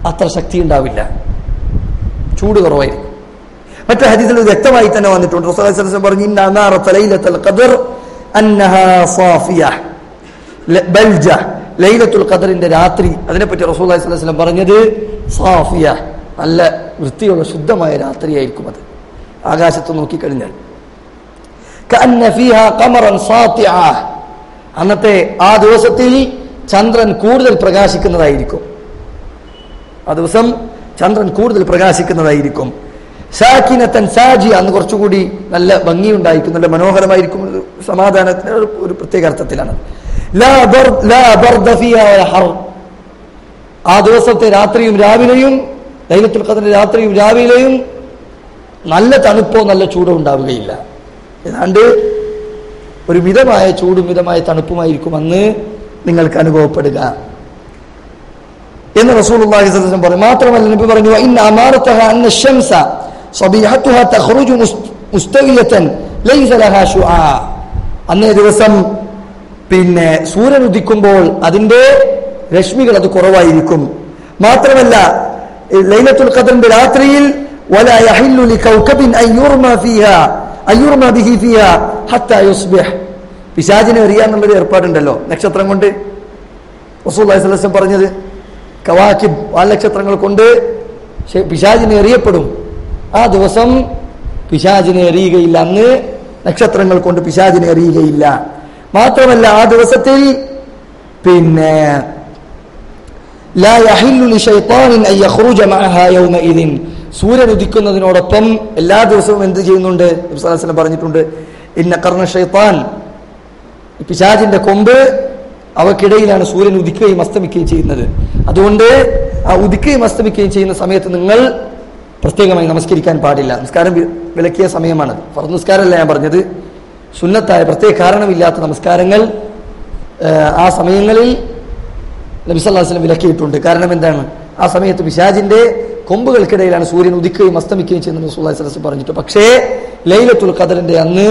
അത്ര ശക്തി ഉണ്ടാവില്ല ചൂട് കുറവായിരിക്കും മറ്റു ഹദീസിൽ ഇത് വ്യക്തമായി തന്നെ വന്നിട്ടുണ്ട് റസൂലുള്ളാഹി സ്വല്ലല്ലാഹു അലൈഹി വസല്ലം പറഞ്ഞു ഇന്ന അനാറത്ത ലൈലത്തുൽ ഖദർ അന്നഹാ സാഫിയ ല- ബൽജ ലൈലത്തുൽ ഖദറിന്റെ രാത്രി അതിനെപ്പറ്റി റസൂലുള്ളാഹി സ്വല്ലല്ലാഹു അലൈഹി വസല്ലം പറഞ്ഞത് സാഫിയ നല്ല വൃത്തിയുള്ള ശുദ്ധമായ രാത്രിയായിരിക്കും അത്. ആകാശത്ത് നോക്കിക്കഴിഞ്ഞാൽ. അന്നത്തെ ആ ദിവസത്തിൽ ചന്ദ്രൻ കൂടുതൽ പ്രകാശിക്കുന്നതായിരിക്കും. ആ ദിവസം ചന്ദ്രൻ കൂടുതൽ പ്രകാശിക്കുന്നതായിരിക്കും. സാഖിനത്തൻ സാജി അന്ന് കുറച്ചുകൂടി നല്ല ഭംഗിയുണ്ടായിരിക്കും. നല്ല മനോഹരമായിരിക്കും. ഒരു സമാധാനത്തിന് ഒരു പ്രത്യേക അർത്ഥത്തിലാണ്. ആ ദിവസത്തെ രാത്രിയും രാവിലെയും ലൈലത്തുൽ ഖദറിന്റെ രാത്രിയും രാവിലെയും നല്ല തണുപ്പോ നല്ല ചൂടോ ഉണ്ടാവുകയില്ല. ഏതാണ്ട് ഒരു മിതമായ ചൂടും മിതമായ തണുപ്പുമായിരിക്കും അന്ന് നിങ്ങൾക്ക് അനുഭവപ്പെടുക. എന്ന് റസൂൽ പറഞ്ഞു. മാത്രമല്ല നബി പറഞ്ഞു അന്നേ ദിവസം പിന്നെ സൂര്യൻ ഉദിക്കുമ്പോൾ അതിന്റെ രശ്മികൾ അത് കുറവായിരിക്കും. മാത്രമല്ല ലൈലത്തുൽ ഖദറിന്റെ രാത്രിയിൽ പിശാചിനെ എറിയാന്നുള്ളൊരു ഏർപ്പാടുണ്ടല്ലോ. നക്ഷത്രം കൊണ്ട്. റസൂല്ലാസ്ലം പറഞ്ഞത് ആ വാൽനക്ഷത്രങ്ങൾ കൊണ്ട് പിശാചിനെ എറിയപ്പെടും. ആ ദിവസം പിശാചിനെ എറിയുകയില്ല. അന്ന് നക്ഷത്രങ്ങൾ കൊണ്ട് പിശാചിനെ എറിയുകയില്ല. മാത്രമല്ല ആ ദിവസത്തിൽ പിന്നെ സൂര്യൻ ഉദിക്കുന്നതിനോടൊപ്പം എല്ലാ ദിവസവും എന്ത് ചെയ്യുന്നുണ്ട്? വസല്ലം പറഞ്ഞിട്ടുണ്ട് ഇന്ന കർണ ഷൈത്താൻ പിശാജിന്റെ കൊമ്പ് അവക്കിടയിലാണ് സൂര്യൻ ഉദിക്കുകയും അസ്തമിക്കുകയും ചെയ്യുന്നത്. അതുകൊണ്ട് ആ ഉദിക്കുകയും അസ്തമിക്കുകയും ചെയ്യുന്ന സമയത്ത് നിങ്ങൾ പ്രത്യേകമായി നമസ്കരിക്കാൻ പാടില്ല. നമസ്കാരം വിലക്കിയ സമയമാണ്. ഫർദ് നമസ്കാരമല്ല ഞാൻ പറഞ്ഞത്. സുന്നത്തായ പ്രത്യേക കാരണമില്ലാത്ത നമസ്കാരങ്ങൾ ആ സമയങ്ങളിൽ നബി സല്ലല്ലാഹു അലൈഹി വസല്ലം വിലക്കിയിട്ടുണ്ട്. കാരണം എന്താണ്? ആ സമയത്ത് പിശാജിന്റെ കൊമ്പുകൾക്കിടയിലാണ് സൂര്യൻ ഉദിക്കുകയും അസ്തമിക്കുകയും ചെയ്യുന്നത് വസല്ലം പറഞ്ഞിട്ട്. പക്ഷേ ലൈലത്തുൽ ഖദറിന്റെ അന്ന്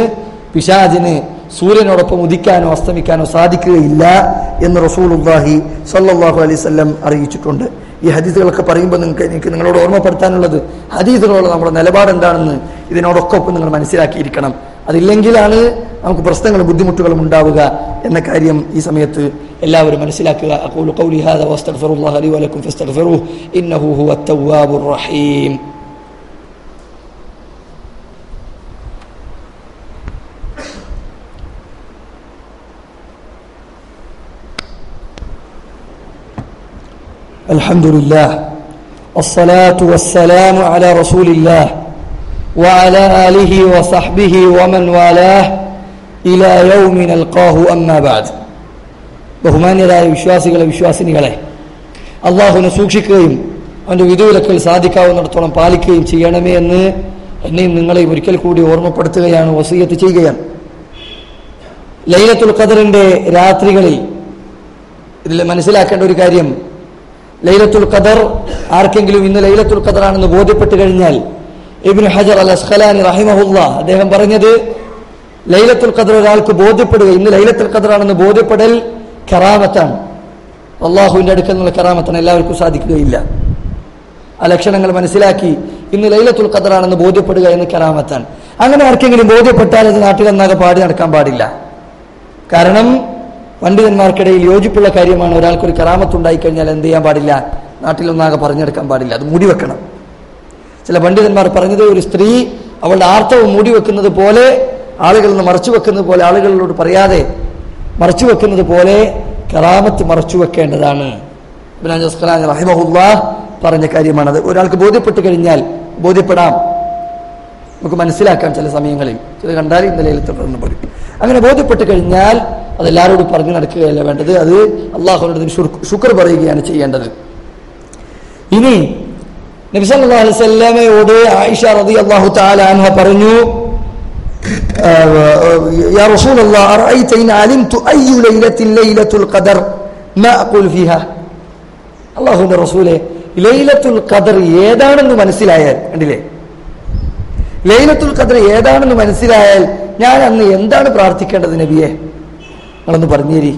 പിശാജിന് സൂര്യനോടൊപ്പം ഉദിക്കാനോ അസ്തമിക്കാനോ സാധിക്കുകയില്ല എന്ന് റസൂലുള്ളാഹി സ്വല്ലല്ലാഹു അലൈഹി വസല്ലം അറിയിച്ചിട്ടുണ്ട്. ഈ ഹദീസുകളൊക്കെ പറയുമ്പോൾ നിങ്ങൾക്ക് എനിക്ക് നിങ്ങളോട് ഓർമ്മപ്പെടുത്താനുള്ളത് ഹദീസുകളോട് നമ്മുടെ നിലപാട് എന്താണെന്ന് ഇതിനോടൊക്കെ ഒപ്പം നിങ്ങൾ മനസ്സിലാക്കിയിരിക്കണം. അതില്ലെങ്കിലാണ് നമുക്ക് പ്രശ്നങ്ങളും ബുദ്ധിമുട്ടുകളും ഉണ്ടാവുക എന്ന കാര്യം ഈ സമയത്ത് എല്ലാവരും മനസ്സിലാക്കുക അഖൂലു ഖൗലി ഹാദാ വസ്തഗ്ഫിറുല്ലാഹ ലി വലക്കും ഫസ്തഗ്ഫിറുഹു ഇന്നഹു ഹുവ തവ്വാബുർ റഹീം الحمد لله الصلاة والسلام على رسول الله وعلى آله وصحبه ومن والاه إلى يوم نلقاه أما بعد ബഹുമാന്യരായ വിശ്വാസികളെ വിശ്വാസിനികളെ അള്ളാഹുവിനെ സൂക്ഷിക്കുകയും അവൻ്റെ വിധുവിലക്കൽ സാധിക്കാവുന്നിടത്തോളം പാലിക്കുകയും ചെയ്യണമേ എന്ന് എന്നെയും നിങ്ങളെയും ഒരിക്കൽ കൂടി ഓർമ്മപ്പെടുത്തുകയാണ് വസീയത്ത് ചെയ്യുകയാണ് ലൈലത്തുൽ ഖദറിന്റെ രാത്രികളിൽ ഇതിൽ മനസ്സിലാക്കേണ്ട ഒരു കാര്യം ലൈലത്തുൽ ഖദർ ആർക്കെങ്കിലും ഇന്ന് ലൈലത്തുൽ ഖദറാണെന്ന് ബോധ്യപ്പെട്ട് കഴിഞ്ഞാൽ ഇബ്നു ഹജർ അൽ അസ്ഖലാനി റഹിമഹുല്ല അദ്ദേഹം പറഞ്ഞത് ലൈലത്തുൽ ഖദർ ഒരാൾക്ക് ബോധ്യപ്പെടുക ഇന്ന് ലൈലത്തുൽ ഖദറാണെന്ന് ബോധ്യപ്പെടൽ കറാമത്താണ്. അള്ളാഹുവിന്റെ അടുക്കൽ നിന്നുള്ള കറാമത്താണ് എല്ലാവർക്കും സാധിക്കുകയില്ല. ആ ലക്ഷണങ്ങൾ മനസ്സിലാക്കി ഇന്ന് ലൈലത്തുൽ ഖദറാണെന്ന് ബോധ്യപ്പെടുക എന്ന് കറാമത്താണ്. അങ്ങനെ ആർക്കെങ്കിലും ബോധ്യപ്പെട്ടാൽ അത് നാട്ടിൽ നാട്ടിലെന്നാകെ പാടി നടക്കാൻ പാടില്ല. കാരണം പണ്ഡിതന്മാർക്കിടയിൽ യോജിപ്പുള്ള കാര്യമാണ് ഒരാൾക്കൊരു കറാമത്തുണ്ടായി കഴിഞ്ഞാൽ എന്ത് ചെയ്യാൻ പാടില്ല? നാട്ടിലൊന്നാകെ പറഞ്ഞെടുക്കാൻ പാടില്ല. അത് മൂടി വെക്കണം. ചില പണ്ഡിതന്മാർ പറഞ്ഞത് ഒരു സ്ത്രീ അവളുടെ ആർത്തവം മൂടി വെക്കുന്നത് പോലെ ആളുകളിൽ നിന്ന് മറച്ചു വെക്കുന്നത് പോലെ ആളുകളോട് പറയാതെ മറച്ചു വെക്കുന്നത് പോലെ കറാമത്ത് മറച്ചു വെക്കേണ്ടതാണ്. പറഞ്ഞ കാര്യമാണത്. ഒരാൾക്ക് ബോധ്യപ്പെട്ട് കഴിഞ്ഞാൽ ബോധ്യപ്പെടാം. നമുക്ക് മനസ്സിലാക്കാം ചില സമയങ്ങളിൽ. ചില കണ്ടാൽ ഇന്നലെ തുടർന്ന് പോലും അങ്ങനെ ബോധ്യപ്പെട്ട് കഴിഞ്ഞാൽ അത് എല്ലാവരോടും പറഞ്ഞു നടക്കുകയല്ല വേണ്ടത്. അത് അള്ളാഹുവിനോട് ശുക്ർ പറയുകയാണ് ചെയ്യേണ്ടത്. ഇനി നബിസല്ലാ അലൈവല്ലമയോട് ആയിഷ റതി അള്ളാഹു താലാൻഹ പറഞ്ഞു يا رسول الله أرأيت إن علمت أي ليلة ليلة القدر ما أقول فيها അള്ളാഹുവിന്റെ റസൂലെ ലൈലത്തുൽ ഖദർ ഏതാണെന്ന് മനസ്സിലായാൽ കണ്ടില്ലേ ലൈലത്തുൽ ഖദർ ഏതാണെന്ന് മനസ്സിലായാൽ ഞാൻ അന്ന് എന്താണ് പ്രാർത്ഥിക്കേണ്ടത് നബിയെ നിങ്ങളൊന്ന് പറഞ്ഞേരി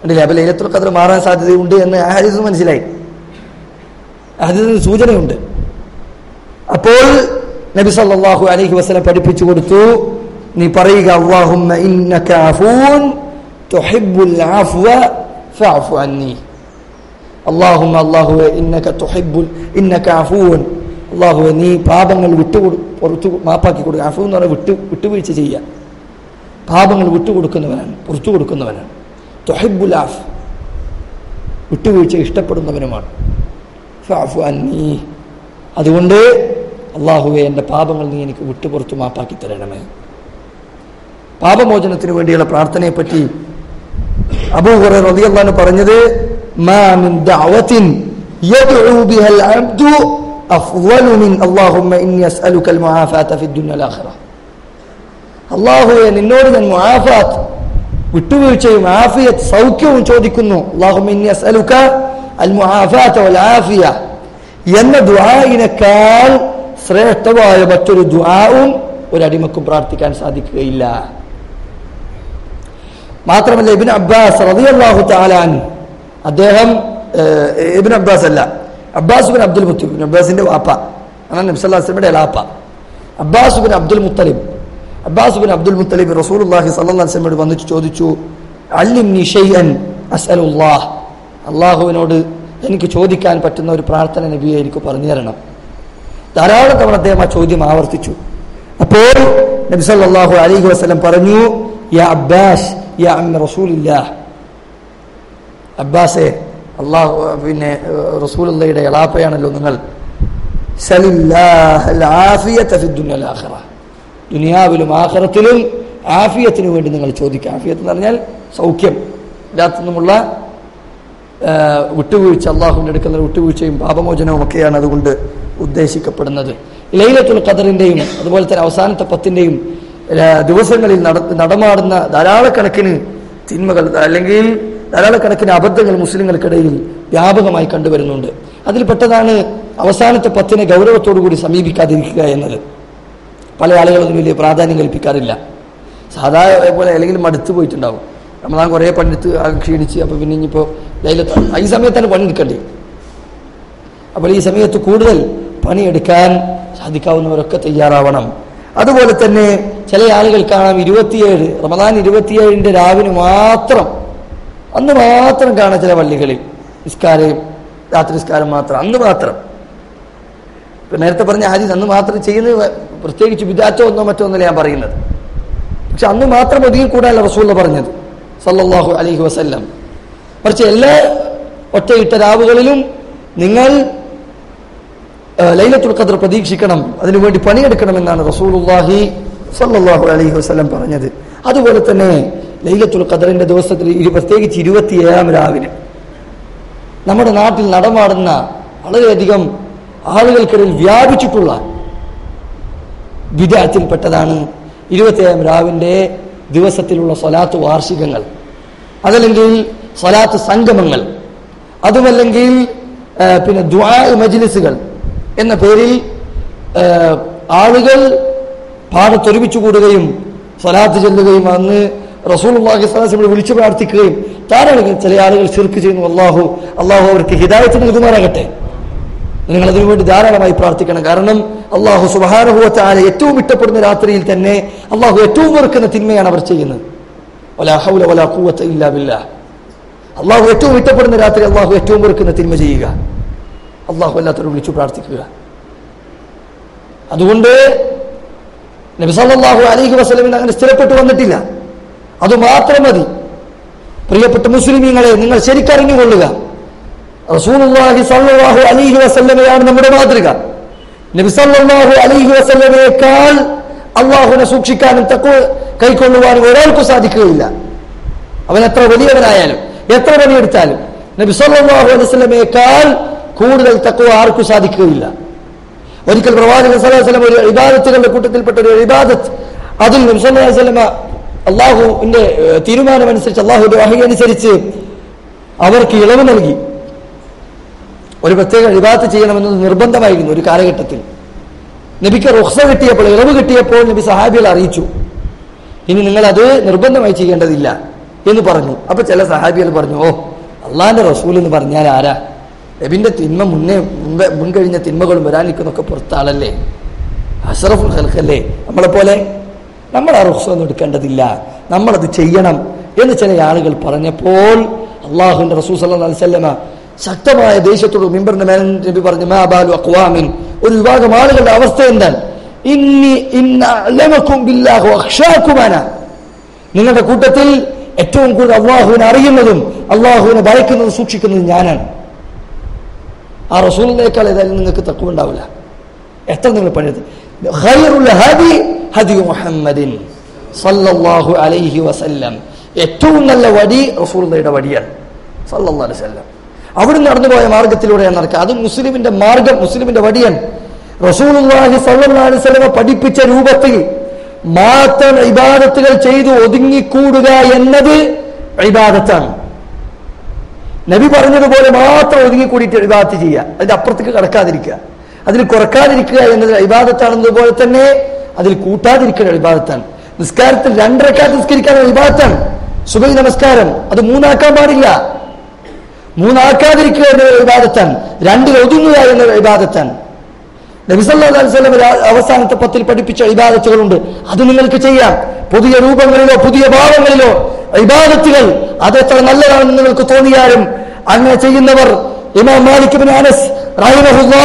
കണ്ടില്ലേ അപ്പൊ ലൈലത്തുൽ ഖദർ മാറാൻ സാധ്യതയുണ്ട് എന്ന് ആ ഹദീസ് മനസ്സിലായി ഹദീസിന് സൂചനയുണ്ട്. അപ്പോൾ നബി സല്ലാഹു അലഹി വസ്ലം പഠിപ്പിച്ചു കൊടുത്തു നീ പറയുക അല്ലാഹുമ്മ ഇന്നക അഫൂൻ തുഹിബ്ബുൽ അഫ്വ ഫഅഫു അന്നി. അല്ലാഹുമ്മ അല്ലാഹുവേ ഇന്നക തുഹിബ്ബുൽ ഇന്നക അഫൂൻ. അല്ലാഹുവേ നീ പാപങ്ങൾ വിട്ടു പുറത്തു മാപ്പാക്കി കൊടുക്കുക അഫു എന്ന് പറഞ്ഞാൽ വിട്ടു വിട്ടുവീഴ്ച ചെയ്യുക. പാപങ്ങൾ വിട്ടുകൊടുക്കുന്നവനാണ് പുറത്തു കൊടുക്കുന്നവനാണ്. തൊഹിബുൽ ആഫ് വിട്ടുവീഴ്ച ഇഷ്ടപ്പെടുന്നവനുമാണ്. അതുകൊണ്ട് അള്ളാഹുവെ എന്റെ പാപങ്ങൾ നീ എനിക്ക് വിട്ടുപുറത്തു മാപ്പാക്കി തരണമേ. പാപമോചനത്തിന് വേണ്ടിയുള്ള പ്രാർത്ഥനയെ പറ്റി അബൂഹുറ റളിയല്ലാഹു പറഞ്ഞത് അല്ലാഹുവേ നിന്നോട് ഞാൻ മുആഫാത്ത് വിട്ടുവീഴ്ചയും സൗഖ്യവും ചോദിക്കുന്നു. അല്ലാഹുമ്മ ഇന്നി അൽ മുആഫാത വൽ ആഫിയ എന്ന ദുആയിനേക്കാൾ ശ്രേഷ്ഠമായ മറ്റൊരു ദുആവും ഒരടിമക്കും പ്രാർത്ഥിക്കാൻ സാധിക്കുകയില്ല. മാത്രമല്ല ഇബിൻ അബ്ബാസ് റളിയല്ലാഹു താലാൻ അദ്ദേഹം ഇബിൻ അബ്ബാസ് അല്ല അബ്ബാസ് ബിൻ അബ്ദുൽ മുത്തലിബ് അബ്ബാസിന്റെ വാപ്പ അതാണ് നബി സല്ലല്ലാഹു അലൈഹി വസല്ലമയുടെ എളാപ്പ Abbas bin Abdul Muttalib Abbas bin Abdul Muttalib റസൂലുള്ളാഹി സ്വല്ലല്ലാഹു അലൈഹി വസല്ലമയോട് വന്നിട്ട് ചോദിച്ചു അല്ലിംനി നിഷയ്യൻ അസ്അലുല്ലാഹ്. അള്ളാഹുവിനോട് എനിക്ക് ചോദിക്കാൻ പറ്റുന്ന ഒരു പ്രാർത്ഥന നബിയെ എനിക്ക് പറഞ്ഞു തരണം. ധാരാളം തവണ അദ്ദേഹം ആ ചോദ്യം ആവർത്തിച്ചു. അപ്പോൾ നബി സല്ലല്ലാഹു അലൈഹി വസ്ലം പറഞ്ഞു യാ അബ്ബാസ് യാ അബ്ബാസെ അള്ളാഹു പിന്നെ റസൂലുള്ളയുടെ എളാപ്പയാണല്ലോ നിങ്ങൾ. ദുനിയാവിലും ആഖിറത്തിലും ആഫിയത്തിന് വേണ്ടി നിങ്ങൾ ചോദിക്കുക. ആഫിയത്ത് എന്ന് പറഞ്ഞാൽ സൗഖ്യം. ഇതിനകത്തു നിന്നുമുള്ള ആ, വിട്ടുവീഴ്ച അള്ളാഹുവിന്റെ എടുക്കുന്ന വിട്ടുവീഴ്ചയും പാപമോചനവും ഒക്കെയാണ് അതുകൊണ്ട് ഉദ്ദേശിക്കപ്പെടുന്നത്. ലൈലത്തുൽ ഖദറിന്റെയും അതുപോലെ തന്നെ അവസാനത്തെ പത്തിന്റെയും ആ, ദിവസങ്ങളിൽ നട നടമാടുന്ന ധാരാളക്കണക്കിന് തിന്മകൾ അല്ലെങ്കിൽ ധാരാളക്കണക്കിന് അബദ്ധങ്ങൾ മുസ്ലിങ്ങൾക്കിടയിൽ വ്യാപകമായി കണ്ടുവരുന്നുണ്ട്. അതിൽപ്പെട്ടതാണ് അവസാനത്തെ പത്തിനെ കൂടി സമീപിക്കാതിരിക്കുക എന്നത്. പല ആളുകളൊന്നും വലിയ പ്രാധാന്യം കൽപ്പിക്കാറില്ല. സാധാരണ പോലെ അല്ലെങ്കിൽ മടുത്തു പോയിട്ടുണ്ടാവും. നമ്മളാ കുറേ പണ്ടെടുത്ത് ക്ഷീണിച്ച് അപ്പോൾ പിന്നെ ഇനിയിപ്പോൾ ലൈലത്ത് ഈ സമയത്താണ് എടുക്കേണ്ടി. അപ്പോൾ ഈ സമയത്ത് കൂടുതൽ പണിയെടുക്കാൻ സാധിക്കാവുന്നവരൊക്കെ തയ്യാറാവണം. അതുപോലെ തന്നെ ചില ആളുകൾ കാണാം ഇരുപത്തിയേഴ് റമദാൻ ഇരുപത്തിയേഴിന്റെ രാവിലെ മാത്രം അന്ന് മാത്രം കാണാം ചില പള്ളികളിൽ. നിസ്കാരം രാത്രി നിസ്കാരം മാത്രം അന്ന് മാത്രം. ഇപ്പം നേരത്തെ പറഞ്ഞ ആദ്യം അന്ന് മാത്രം ചെയ്യുന്നത് പ്രത്യേകിച്ച് വിദാറ്റോ ഒന്നോ മറ്റോ ഒന്നല്ല ഞാൻ പറയുന്നത്. പക്ഷെ അന്ന് മാത്രം ഒതുങ്ങി കൂടാല്ല റസൂള്ള പറഞ്ഞത്. സല്ലാഹു അലഹി വസല്ലം. മറിച്ച് എല്ലാ ഒറ്റയിട്ട രാവുകളിലും നിങ്ങൾ ലൈലത്തുൽ ഖദർ പ്രതീക്ഷിക്കണം അതിനുവേണ്ടി പണിയെടുക്കണമെന്നാണ് റസൂലുള്ളാഹി സ്വല്ലല്ലാഹു അലൈഹി വസല്ലം പറഞ്ഞത്. അതുപോലെ തന്നെ ലൈലത്തുൽ ഖദറിന്റെ ദിവസത്തിൽ പ്രത്യേകിച്ച് ഇരുപത്തിയേഴാം രാവിലെ നമ്മുടെ നാട്ടിൽ നടമാടുന്ന വളരെയധികം ആളുകൾക്കിടയിൽ വ്യാപിച്ചിട്ടുള്ള വിദാത്തിൽപ്പെട്ടതാണ് ഇരുപത്തിയേഴാം രാവിന്റെ ദിവസത്തിലുള്ള സ്വലാത്ത് വാർഷികങ്ങൾ. അതല്ലെങ്കിൽ സ്വലാത്ത് സംഗമങ്ങൾ. അതുമല്ലെങ്കിൽ പിന്നെ ദ്വാ മജ്ലിസുകൾ എന്ന പേരിൽ ആളുകൾ പാടത്തൊരുമിച്ചു കൂടുകയും സ്വലാത്ത് ചെല്ലുകയും അന്ന് റസൂൽ അള്ളാഹി വിളിച്ചു പ്രാർത്ഥിക്കുകയും ധാരാളം ചില ആളുകൾ ചെറുക്ക് ചെയ്യുന്നു. അള്ളാഹു അള്ളാഹു അവർക്ക് ഹിദായത്തിന് നൽകുമാറാകട്ടെ നിങ്ങൾ അതിനു വേണ്ടി ധാരാളമായി പ്രാർത്ഥിക്കണം. കാരണം അള്ളാഹു സുബാനുഭവത്താല ഏറ്റവും ഇഷ്ടപ്പെടുന്ന രാത്രിയിൽ തന്നെ അള്ളാഹു ഏറ്റവും വെറുക്കുന്ന തിന്മയാണ് അവർ ചെയ്യുന്നത്. വലാ ഹൗല വലാ ഖുവത ഇല്ലാ ബില്ലാഹ്. അള്ളാഹു ഏറ്റവും ഇഷ്ടപ്പെടുന്ന രാത്രി അള്ളാഹു ഏറ്റവും വെറുക്കുന്ന തിന്മ ചെയ്യുക. അള്ളാഹു എല്ലാത്തവരും വിളിച്ചു പ്രാർത്ഥിക്കുക. അതുകൊണ്ട് നബി സല്ലല്ലാഹു അലൈഹി വസല്ലമിന് അങ്ങനെ സ്ഥിരപ്പെട്ടു വന്നിട്ടില്ല. അത് മാത്രം മതി. പ്രിയപ്പെട്ട മുസ്ലിമീങ്ങളെ നിങ്ങൾ ശരിക്കറിഞ്ഞുകൊള്ളുക. റസൂലുള്ളാഹി സല്ലല്ലാഹു അലൈഹി വസല്ലമയാണ് നമ്മുടെ മാതൃക. നബി സല്ലല്ലാഹു അലൈഹി വസല്ലമയേക്കാൾ അള്ളാഹുവിനെ സൂക്ഷിക്കാനും തക്കു കൈക്കൊള്ളുവാനും ഒരാൾക്കും സാധിക്കുകയില്ല. അവൻ എത്ര വലിയവനായാലും. എത്ര നബി സല്ലല്ലാഹു അലൈഹി വസല്ലമയേക്കാൾ കൂടുതൽ തക്കവ ആർക്കും സാധിക്കുകയില്ല. ഒരിക്കൽ പ്രവാചകൻ വസല്ലം ഒരു ഇബാദത്തുകളുടെ കൂട്ടത്തിൽപ്പെട്ട ഒരു ഇബാദത്ത് അതിൽ നബി സല്ലല്ലാഹു അലൈഹി വസല്ലമ അള്ളാഹുവിന്റെ തീരുമാനമനുസരിച്ച് അള്ളാഹുവിന്റെ വഹി അനുസരിച്ച് അവർക്ക് ഇളവ് നൽകി. ഒരു പ്രത്യേക ഇബാദത്ത് ചെയ്യണമെന്നത് നിർബന്ധമായിരുന്നു ഒരു കാലഘട്ടത്തിൽ. നബിക്ക് റുഹ്സ കിട്ടിയപ്പോൾ ഇളവ് കിട്ടിയപ്പോൾ നബി സഹാബികൾ അറിയിച്ചു. ഇനി നിങ്ങൾ അത് നിർബന്ധമായി ചെയ്യേണ്ടതില്ല. എന്ന് പറഞ്ഞു. അപ്പൊ ചില സഹാബികൾ പറഞ്ഞു ഓ അള്ളാന്റെ റസൂൽ എന്ന് പറഞ്ഞാൽ ആരാ? നബിന്റെ തിന്മ മുന്നേ മുമ്പേ മുൻകഴിഞ്ഞ തിന്മകളും വരാൻ നിൽക്കുന്നൊക്കെ പുറത്താളല്ലേ അഷറഫുൽ ഹൽഖല്ലേ നമ്മളെ പോലെ നമ്മൾ ആ റുഹ്സ ഒന്നും എടുക്കേണ്ടതില്ല. നമ്മളത് ചെയ്യണം എന്ന് ചില ആളുകൾ പറഞ്ഞപ്പോൾ അള്ളാഹുവിന്റെ റസൂൽ സല്ലല്ലാഹു അലൈഹി വസല്ലമ ശക്തമായ ദേശത്തോട് മിമ്പറിന്റെ മേനൻ നബി പറഞ്ഞു മാബാലു അക്വാമിൻ ഒരു വിഭാഗം ആളുകളുടെ അവസ്ഥ എന്താണ്? ഇന്നി ഇന്ന അലമക്കും ബില്ലാഹു അഖ്ഷാക്കുമാന നിങ്ങളുടെ കൂട്ടത്തിൽ ഏറ്റവും കൂടുതൽ അള്ളാഹുവിനെ അറിയുന്നതും അള്ളാഹുവിനെ ഭയക്കുന്നതും സൂക്ഷിക്കുന്നതും ഞാനാണ്. ആ റസൂലിനേക്കാൾ ഏതായാലും നിങ്ങൾക്ക് തക്കു ഉണ്ടാവില്ല. എത്ര നിങ്ങൾ പണിയത് മുഹമ്മദിൻ അലൈഹി വസല്ലം. ഏറ്റവും നല്ല വടി റസൂലിന്റെ വടിയാണ്. സല്ലല്ലാഹു അലൈഹി വസല്ലം. അവിടെ നടന്നു പോയ മാർഗത്തിലൂടെയാണ് നടക്കുക. അത് മുസ്ലിമിന്റെ മാർഗം മുസ്ലിമിന്റെ വടിയാണ്. റസൂൽ അലൈഹി വസല്ലമ പഠിപ്പിച്ച രൂപത്തിൽ മാത്രം ഇബാദത്തുകൾ ചെയ്തു ഒതുങ്ങിക്കൂടുക എന്നത് ഇബാദത്താണ്. നബി പറഞ്ഞതുപോലെ മാത്രം ഒതുങ്ങിക്കൂടിയിട്ട് ഇബാദത്ത് ചെയ്യുക. അതിന്റെ അപ്പുറത്തേക്ക് കടക്കാതിരിക്കുക. അതിൽ കുറക്കാതിരിക്കുക എന്നത് ഇബാദത്താണെന്നതുപോലെ തന്നെ അതിൽ കൂട്ടാതിരിക്കുന്ന ഇബാദത്താണ്. നിസ്കാരത്തിൽ രണ്ടരക്കാത്ത് നിസ്കരിക്കാനുള്ള ഇബാദത്താണ്. സുബൈ നമസ്കാരം. അത് മൂന്നാക്കാൻ പാടില്ല. മൂന്നാക്കാതിരിക്കുക എന്നത് ഇബാദത്താണ്. രണ്ടിൽ ഒതുങ്ങുക എന്നത് ഇബാദത്താണ്. നബിസല്ലാ അലൈവല്ലം അവസാനത്തെ പത്തിൽ പഠിപ്പിച്ച ഇബാദത്തുകളുണ്ട്. അത് നിങ്ങൾക്ക് ചെയ്യാം. പുതിയ രൂപങ്ങളിലോ പുതിയ ഭാവങ്ങളിലോ ഇബാദത്തുകൾ അതെത്ര നല്ലതാണെന്ന് നിങ്ങൾക്ക് തോന്നിയാലും അങ്ങനെ ചെയ്യുന്നവർ ഇമാം മാലിക്കിബിൻ അനസ് റഹിമഹുല്ലാ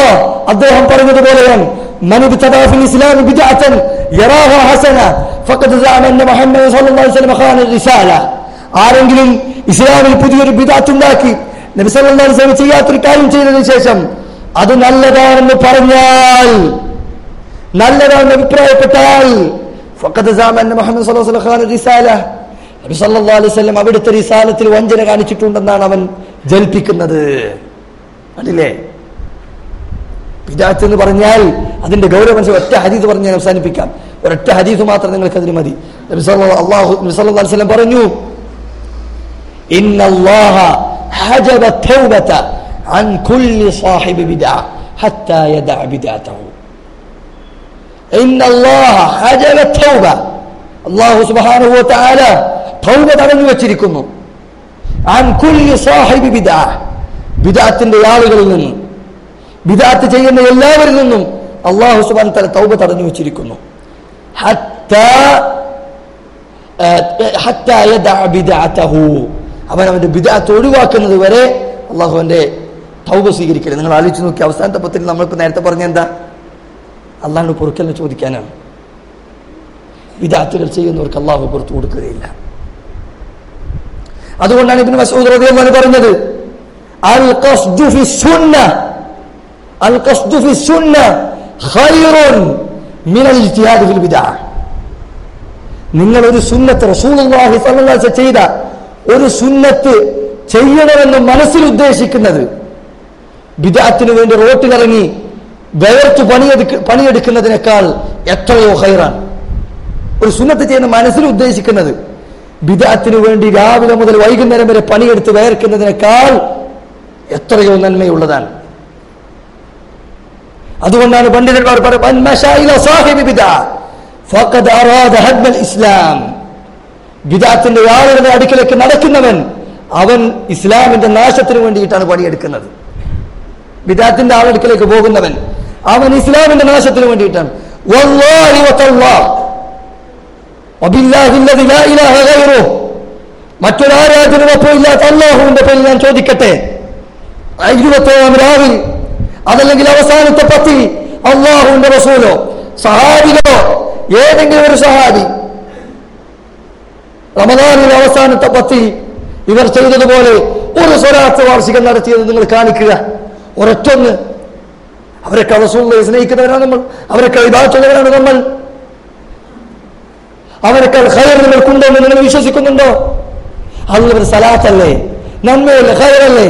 അദ്ദേഹം പറഞ്ഞതുപോലെയാണ്. മനുബി തദാഫിൻ ഇസ്ലാമി ബിദഅത്തൻ യറാഹ ഹസന ഫഖദ് സഅമ മുഹമ്മദ് സ്വല്ലല്ലാഹു അലൈഹി വസല്ലം ഖാന റിസാല. ആരെങ്കിലും ഇസ്ലാമിൽ പുതിയൊരു ബിദഅത്ത് ഉണ്ടാക്കി നബി സല്ലല്ലാഹു അലൈഹി വസല്ലം ചെയ്യാത്തൊരു കാര്യം ചെയ്തതിനു ശേഷം അത് നല്ലതാണെന്ന് പറഞ്ഞാൽ നല്ലതാണെന്ന് അഭിപ്രായപ്പെട്ടാൽ സല്ലല്ലാഹു അലൈഹി വസല്ലം അവിടുത്തെ റിസാലത്തിൽ വഞ്ചന കാണിച്ചിട്ടുണ്ടെന്നാണ് അവൻ ജൽപ്പിക്കുന്നത് കണ്ടില്ലേ പിതാച്ച് എന്ന് പറഞ്ഞാൽ അതിന്റെ ഗൗരവം ഒറ്റ ഹദീസ് പറഞ്ഞ് ഞാൻ അവസാനിപ്പിക്കാം. ഒരൊറ്റ ഹദീസ് മാത്രം നിങ്ങൾക്ക് അതിന് മതി. നബി സല്ലല്ലാഹു നബി സല്ലല്ലാഹു പറഞ്ഞു ഇന്നല്ലാഹ ഹജബ തൗബത عن كل صاحب بدعة حتى يدع بدعته إن الله حجب التوبة الله سبحانه وتعالى توبة തടഞ്ഞു വെച്ചിരിക്കുന്നു عن كل صاحب بدعة ബിദാത്തിന്റെ ആളുകളിൽ നിന്ന് ബിദാത്ത് ചെയ്യുന്ന എല്ലാവരിൽ നിന്നും അള്ളാഹു സുബാൻ തല തൗബ തടഞ്ഞു വെച്ചിരിക്കുന്നു حتى حتى يدع بدعته അവൻ അവന്റെ ബിദാത്ത് ഒഴിവാക്കുന്നത് വരെ അള്ളാഹുവിന്റെ തൗബ സ്വീകരിക്കരുത് നിങ്ങൾ ആലോചിച്ച് നോക്കി. അവസാനത്തെ പത്തിൽ നമ്മളിപ്പോൾ നേരത്തെ പറഞ്ഞ എന്താ? അള്ളാഹിന്റെ പൊറുക്കലിനെ ചോദിക്കാനാണ്. വിദാത്തുകൾ ചെയ്യുന്നവർക്ക് അള്ളാഹു പുറത്തു കൊടുക്കുകയില്ല. അതുകൊണ്ടാണ് ഇബിന് മസൂദ് പറഞ്ഞത് അൽ ഫി സുന്ന അൽ ഫി സുന്ന ഫിൽ നിങ്ങൾ ഒരു സുന്നത്ത് റസൂലുള്ളാഹി ചെയ്ത ഒരു സുന്നത്ത് ചെയ്യണമെന്ന് മനസ്സിൽ ഉദ്ദേശിക്കുന്നത് ബിദാത്തിന് വേണ്ടി റോട്ടിലിറങ്ങി വേർത്ത് പണിയെടുക്ക പണിയെടുക്കുന്നതിനേക്കാൾ എത്രയോ ഹൈറാണ് ഒരു സുന്നത്ത് ചെയ്യുന്ന മനസ്സിൽ ഉദ്ദേശിക്കുന്നത് ബിദാത്തിന് വേണ്ടി രാവിലെ മുതൽ വൈകുന്നേരം വരെ പണിയെടുത്ത് വേർക്കുന്നതിനേക്കാൾ എത്രയോ നന്മയുള്ളതാണ്. അതുകൊണ്ടാണ് പണ്ഡിതന്മാർ പറയുന്നത് ഇസ്ലാം. അടുക്കിലേക്ക് നടക്കുന്നവൻ അവൻ ഇസ്ലാമിന്റെ നാശത്തിന് വേണ്ടിയിട്ടാണ് പണിയെടുക്കുന്നത്. ബിദാത്തിന്റെ ആളടുക്കിലേക്ക് പോകുന്നവൻ. അവൻ ഇസ്ലാമിന്റെ നാശത്തിന് വേണ്ടിയിട്ടാണ്. വല്ലാഹി വതല്ലാഹ് വബില്ലാഹി അല്ലദി ലാ ഇലാഹ ഗൈറുഹു മറ്റൊരാരാധനും ഒപ്പമില്ലാത്ത അള്ളാഹുവിന്റെ പേരിൽ ഞാൻ ചോദിക്കട്ടെ? ഇരുപത്തോളം രാവിൽ അതല്ലെങ്കിൽ അവസാനത്തെ പത്തിൽ അള്ളാഹുവിന്റെ റസൂലോ സഹാബികളോ ഏതെങ്കിലും ഒരു സഹാബി റമദാനിലെ അവസാനത്തെ പത്തിൽ ഇവർ ചെയ്തതുപോലെ ഒരു സ്വരാത്ത് വാർഷികം നടത്തിയത് നിങ്ങൾ കാണിക്കുക. ഒരൊറ്റൊന്ന്. അവരൊക്കെ റസൂലിനെ സ്നേഹിക്കുന്നവരാണ് നമ്മൾ. അവരൊക്കെ ഇതാത്തുള്ളവരാണ് നമ്മൾ. അവരൊക്കെ ഹയർ നിങ്ങൾക്കുണ്ടോ എന്ന് നിങ്ങൾ വിശ്വസിക്കുന്നുണ്ടോ? അതുള്ളവർ സലാത്തല്ലേ? നന്മയല്ലേ? ഹയറല്ലേ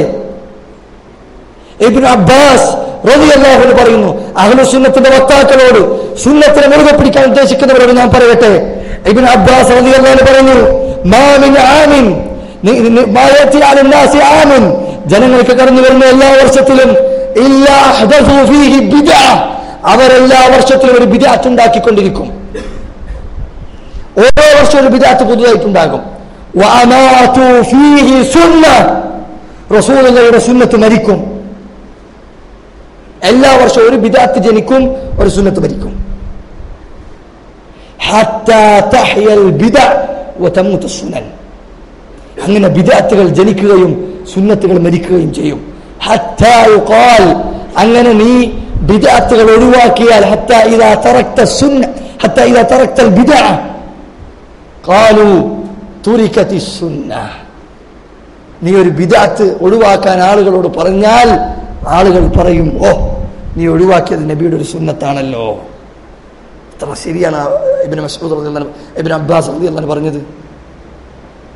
ഇബ്നു അബ്ബാസ് റളിയല്ലാഹു പറയുന്നു അഹ്ലു സുന്നത്തിന്റെ വക്താക്കളോട് സുന്നത്തിനെ മുറുകെ പിടിക്കാൻ ഉദ്ദേശിക്കുന്നവരോട് ഞാൻ പറയട്ടെ? ഇബിൻ അബ്ബാസ് റളിയല്ലാഹു പറയുന്നു മാമിൻ ആമിൻ നി- നി- മാ യഅതി അല الناس ആമിൻ ജനങ്ങൾക്ക് കടന്നു വരുന്ന എല്ലാ വർഷത്തിലും ഇല്ലാ അഹ്ദഥു ഫീഹി ബിദ്അ അവരെല്ലാ വർഷത്തിലും ഒരു ബിദ്അത്ത് ഉണ്ടാക്കിക്കൊണ്ടിരിക്കും ഓരോ വർഷവും ഒരു ബിദാത്ത് പുതുതായിട്ടുണ്ടാകും വഅമാതു ഫീഹി സുന്ന റസൂലുള്ളാഹിയുടെ സുന്നത്ത് മരിക്കും എല്ലാ വർഷവും ഒരു ബിദാത്ത് ജനിക്കും ഒരു സുന്നത്ത് മരിക്കും ഹത്താ തഹ്യൽ ബിദ വതമൂത സുനൻ അങ്ങനെ വിദ്യാർത്ഥികൾ ജനിക്കുകയും സുന്നത്തുകൾ മരിക്കുകയും ചെയ്യും. അങ്ങനെ നീ ബിദാത്തുകൾ ഒഴിവാക്കിയാൽ നീ ഒരു ബിദാത്ത് ഒഴിവാക്കാൻ ആളുകളോട് പറഞ്ഞാൽ ആളുകൾ പറയും ഓ നീ ഒഴിവാക്കിയത് നബിയുടെ ഒരു സുന്നത്താണല്ലോ. എത്ര ശരിയാണ് ഇബിന് മസൂദ് ഇബ്നു അബ്ബാസ് പറഞ്ഞത്.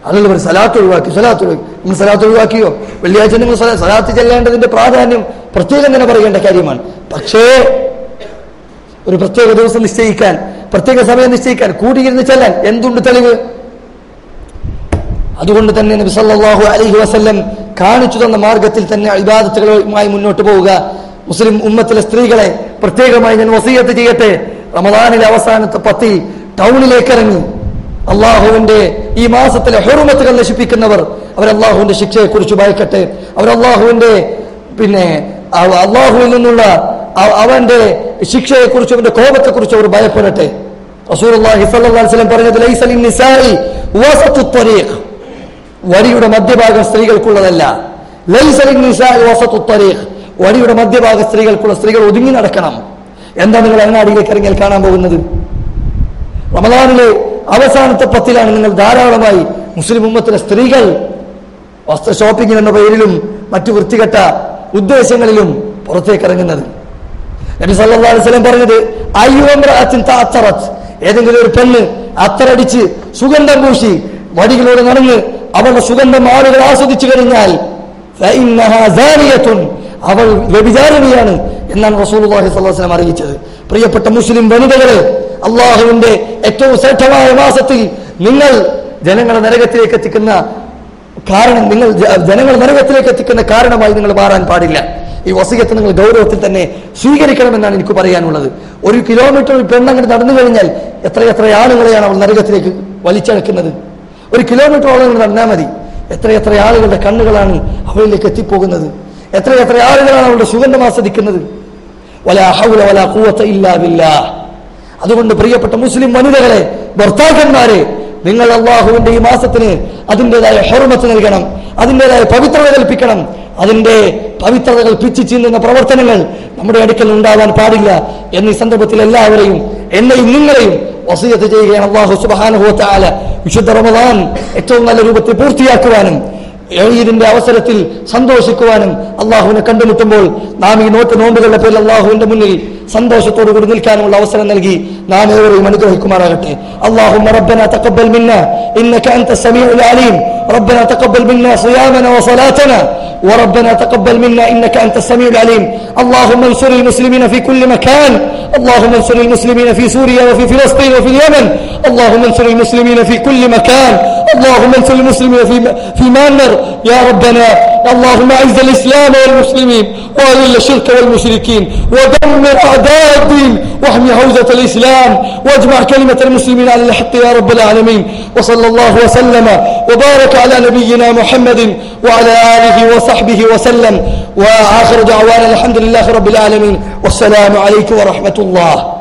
ആളുകൾ പറയും സലാത്ത് ഒഴിവാക്കി സലാത്ത് ഒഴിവാക്കി. നിങ്ങൾ സലാത്ത് ഒഴിവാക്കിയോ? വെള്ളിയാഴ്ച നിങ്ങൾ സലാത്ത് ചെല്ലേണ്ടതിന്റെ പ്രാധാന്യം പ്രത്യേകം തന്നെ പറയേണ്ട കാര്യമാണ്. പക്ഷേ ഒരു പ്രത്യേക ദിവസം നിശ്ചയിക്കാൻ പ്രത്യേക സമയം നിശ്ചയിക്കാൻ കൂടിയിരുന്ന് ചെല്ലാൻ എന്തുണ്ട് തെളിവ്? അതുകൊണ്ട് തന്നെ നബി സല്ലല്ലാഹു അലൈഹി വസല്ലം കാണിച്ചു തന്ന മാർഗത്തിൽ തന്നെ ഇബാദത്തുകളുമായി മുന്നോട്ട് പോവുക. മുസ്ലിം ഉമ്മത്തിലെ സ്ത്രീകളെ പ്രത്യേകമായി ഞാൻ വസീയത്ത് ചെയ്യട്ടെ. റമദാനിലെ അവസാനത്തെ പത്തി ടൗണിലേക്ക് ഇറങ്ങി. അള്ളാഹുവിന്റെ ഈ മാസത്തിലെ ഹെറുമത്തുകൾ നശിപ്പിക്കുന്നവർ അവർ അള്ളാഹുവിന്റെ ശിക്ഷയെ കുറിച്ച് ഭയക്കട്ടെ. അവർ അള്ളാഹുവിന്റെ പിന്നെ അള്ളാഹുവിൽ നിന്നുള്ള അവന്റെ ശിക്ഷയെ കുറിച്ച് അവന്റെ കോപത്തെ കുറിച്ച് അവർ ഭയപ്പെടട്ടെ. ത്വരീഖ്. വഴിയുടെ മധ്യഭാഗം സ്ത്രീകൾക്കുള്ളതല്ല. വഴിയുടെ മധ്യഭാഗം സ്ത്രീകൾക്കുള്ള സ്ത്രീകൾ ഒതുങ്ങി നടക്കണം. എന്താ നിങ്ങൾ അങ്ങാടിയിലേക്ക് ഇറങ്ങിയാൽ കാണാൻ പോകുന്നത്? റമദാനിലെ അവസാനത്തെ പത്തിലാണ് നിങ്ങൾ ധാരാളമായി മുസ്ലിം ഉമ്മത്തിലെ സ്ത്രീകൾ വസ്ത്ര ഷോപ്പിംഗ് എന്ന പേരിലും മറ്റു വൃത്തികെട്ട ഉദ്ദേശങ്ങളിലും പുറത്തേക്ക് ഇറങ്ങുന്നത്. നബി സല്ലല്ലാഹു അലൈഹി വസല്ലം പറഞ്ഞത് ഏതെങ്കിലും ഒരു പെണ്ണ് അത്തറടിച്ച് സുഗന്ധം പൂശി വടികളോട് നടന്ന് അവളുടെ സുഗന്ധം ആളുകൾ ആസ്വദിച്ചു കഴിഞ്ഞാൽ. അവൾ വ്യഭിചാരിണിയാണ് എന്നാണ് റസൂൽ അലൈഹി അറിയിച്ചത്. പ്രിയപ്പെട്ട മുസ്ലിം വനിതകളെ അള്ളാഹുവിന്റെ ഏറ്റവും ശ്രേഷ്ഠമായ മാസത്തിൽ നിങ്ങൾ ജനങ്ങളെ നരകത്തിലേക്ക് എത്തിക്കുന്ന കാരണം നിങ്ങൾ ജനങ്ങൾ നരകത്തിലേക്ക് എത്തിക്കുന്ന കാരണമായി നിങ്ങൾ മാറാൻ പാടില്ല. ഈ വസീയത്ത് നിങ്ങൾ ഗൗരവത്തിൽ തന്നെ സ്വീകരിക്കണമെന്നാണ് എനിക്ക് പറയാനുള്ളത്. ഒരു കിലോമീറ്റർ പെണ്ണങ്ങോട്ട് നടന്നു കഴിഞ്ഞാൽ എത്ര എത്ര ആളുകളെയാണ് അവൾ നരകത്തിലേക്ക് വലിച്ചെടുക്കുന്നത്? ഒരു കിലോമീറ്റർ ആളുകൾ നടന്നാൽ മതി. എത്ര എത്ര ആളുകളുടെ കണ്ണുകളാണ് അവളിലേക്ക് എത്തിപ്പോകുന്നത്? എത്ര എത്ര ആളുകളാണ് അവളുടെ സുഗന്ധം ആസ്വദിക്കുന്നത്? വല ഹൗല വല കൂവത്ത ഇല്ലാവില്ല അതുകൊണ്ട് പ്രിയപ്പെട്ട മുസ്ലിം വനിതകളെ ഭർത്താക്കന്മാരെ നിങ്ങൾ അള്ളാഹുവിന്റെ ഈ മാസത്തിന് അതിന്റെതായ ഹോർമത്ത് നൽകണം അതിന്റെതായ പവിത്രത കൽപ്പിക്കണം. അതിന്റെ പവിത്രതകൾ പിച്ചു ചീന്തുന്ന പ്രവർത്തനങ്ങൾ നമ്മുടെ അടുക്കൽ ഉണ്ടാവാൻ പാടില്ല. എന്നീ സന്ദർഭത്തിൽ എല്ലാവരെയും എന്നെയും നിങ്ങളെയും വസീയത്ത് ചെയ്യുകയാണ് അള്ളാഹു സുബാനുഭവത്താല വിശുദ്ധ റമദാൻ ഏറ്റവും നല്ല രൂപത്തിൽ പൂർത്തിയാക്കുവാനും ഈദിന്റെ അവസരത്തിൽ സന്തോഷിക്കുവാനും അള്ളാഹുവിനെ കണ്ടുമുട്ടുമ്പോൾ നാം ഈ നോട്ട് നോമ്പുകളുടെ പേരിൽ അള്ളാഹുവിന്റെ മുന്നിൽ സന്തോഷത്തോടു കൂടി നിൽക്കാനുള്ള അവസരം നൽകി നാം ഏവരെയും അനുഗ്രഹിക്കുമാറാകട്ടെ اللهم ربنا تقبل منا انك انت السميع العليم ربنا تقبل منا صيامنا وصلاتنا وربنا تقبل منا انك انت السميع العليم اللهم انصر المسلمين في كل مكان اللهم انصر المسلمين في سوريا وفي فلسطين وفي اليمن اللهم انصر المسلمين في كل مكان اللهم انصر المسلمين في في مانر يا ربنا اللهم اعز الإسلام والمسلمين وأذل الشرك والمشركين ودمر أعداء الدين واحمي حوزة الإسلام واجمع كلمة المسلمين على الحق يا رب العالمين. وصلى الله وسلم وبارك على نبينا محمد وعلى آله وصحبه وسلم. وآخر دعوانا الحمد لله رب العالمين. والسلام عليكم ورحمة الله.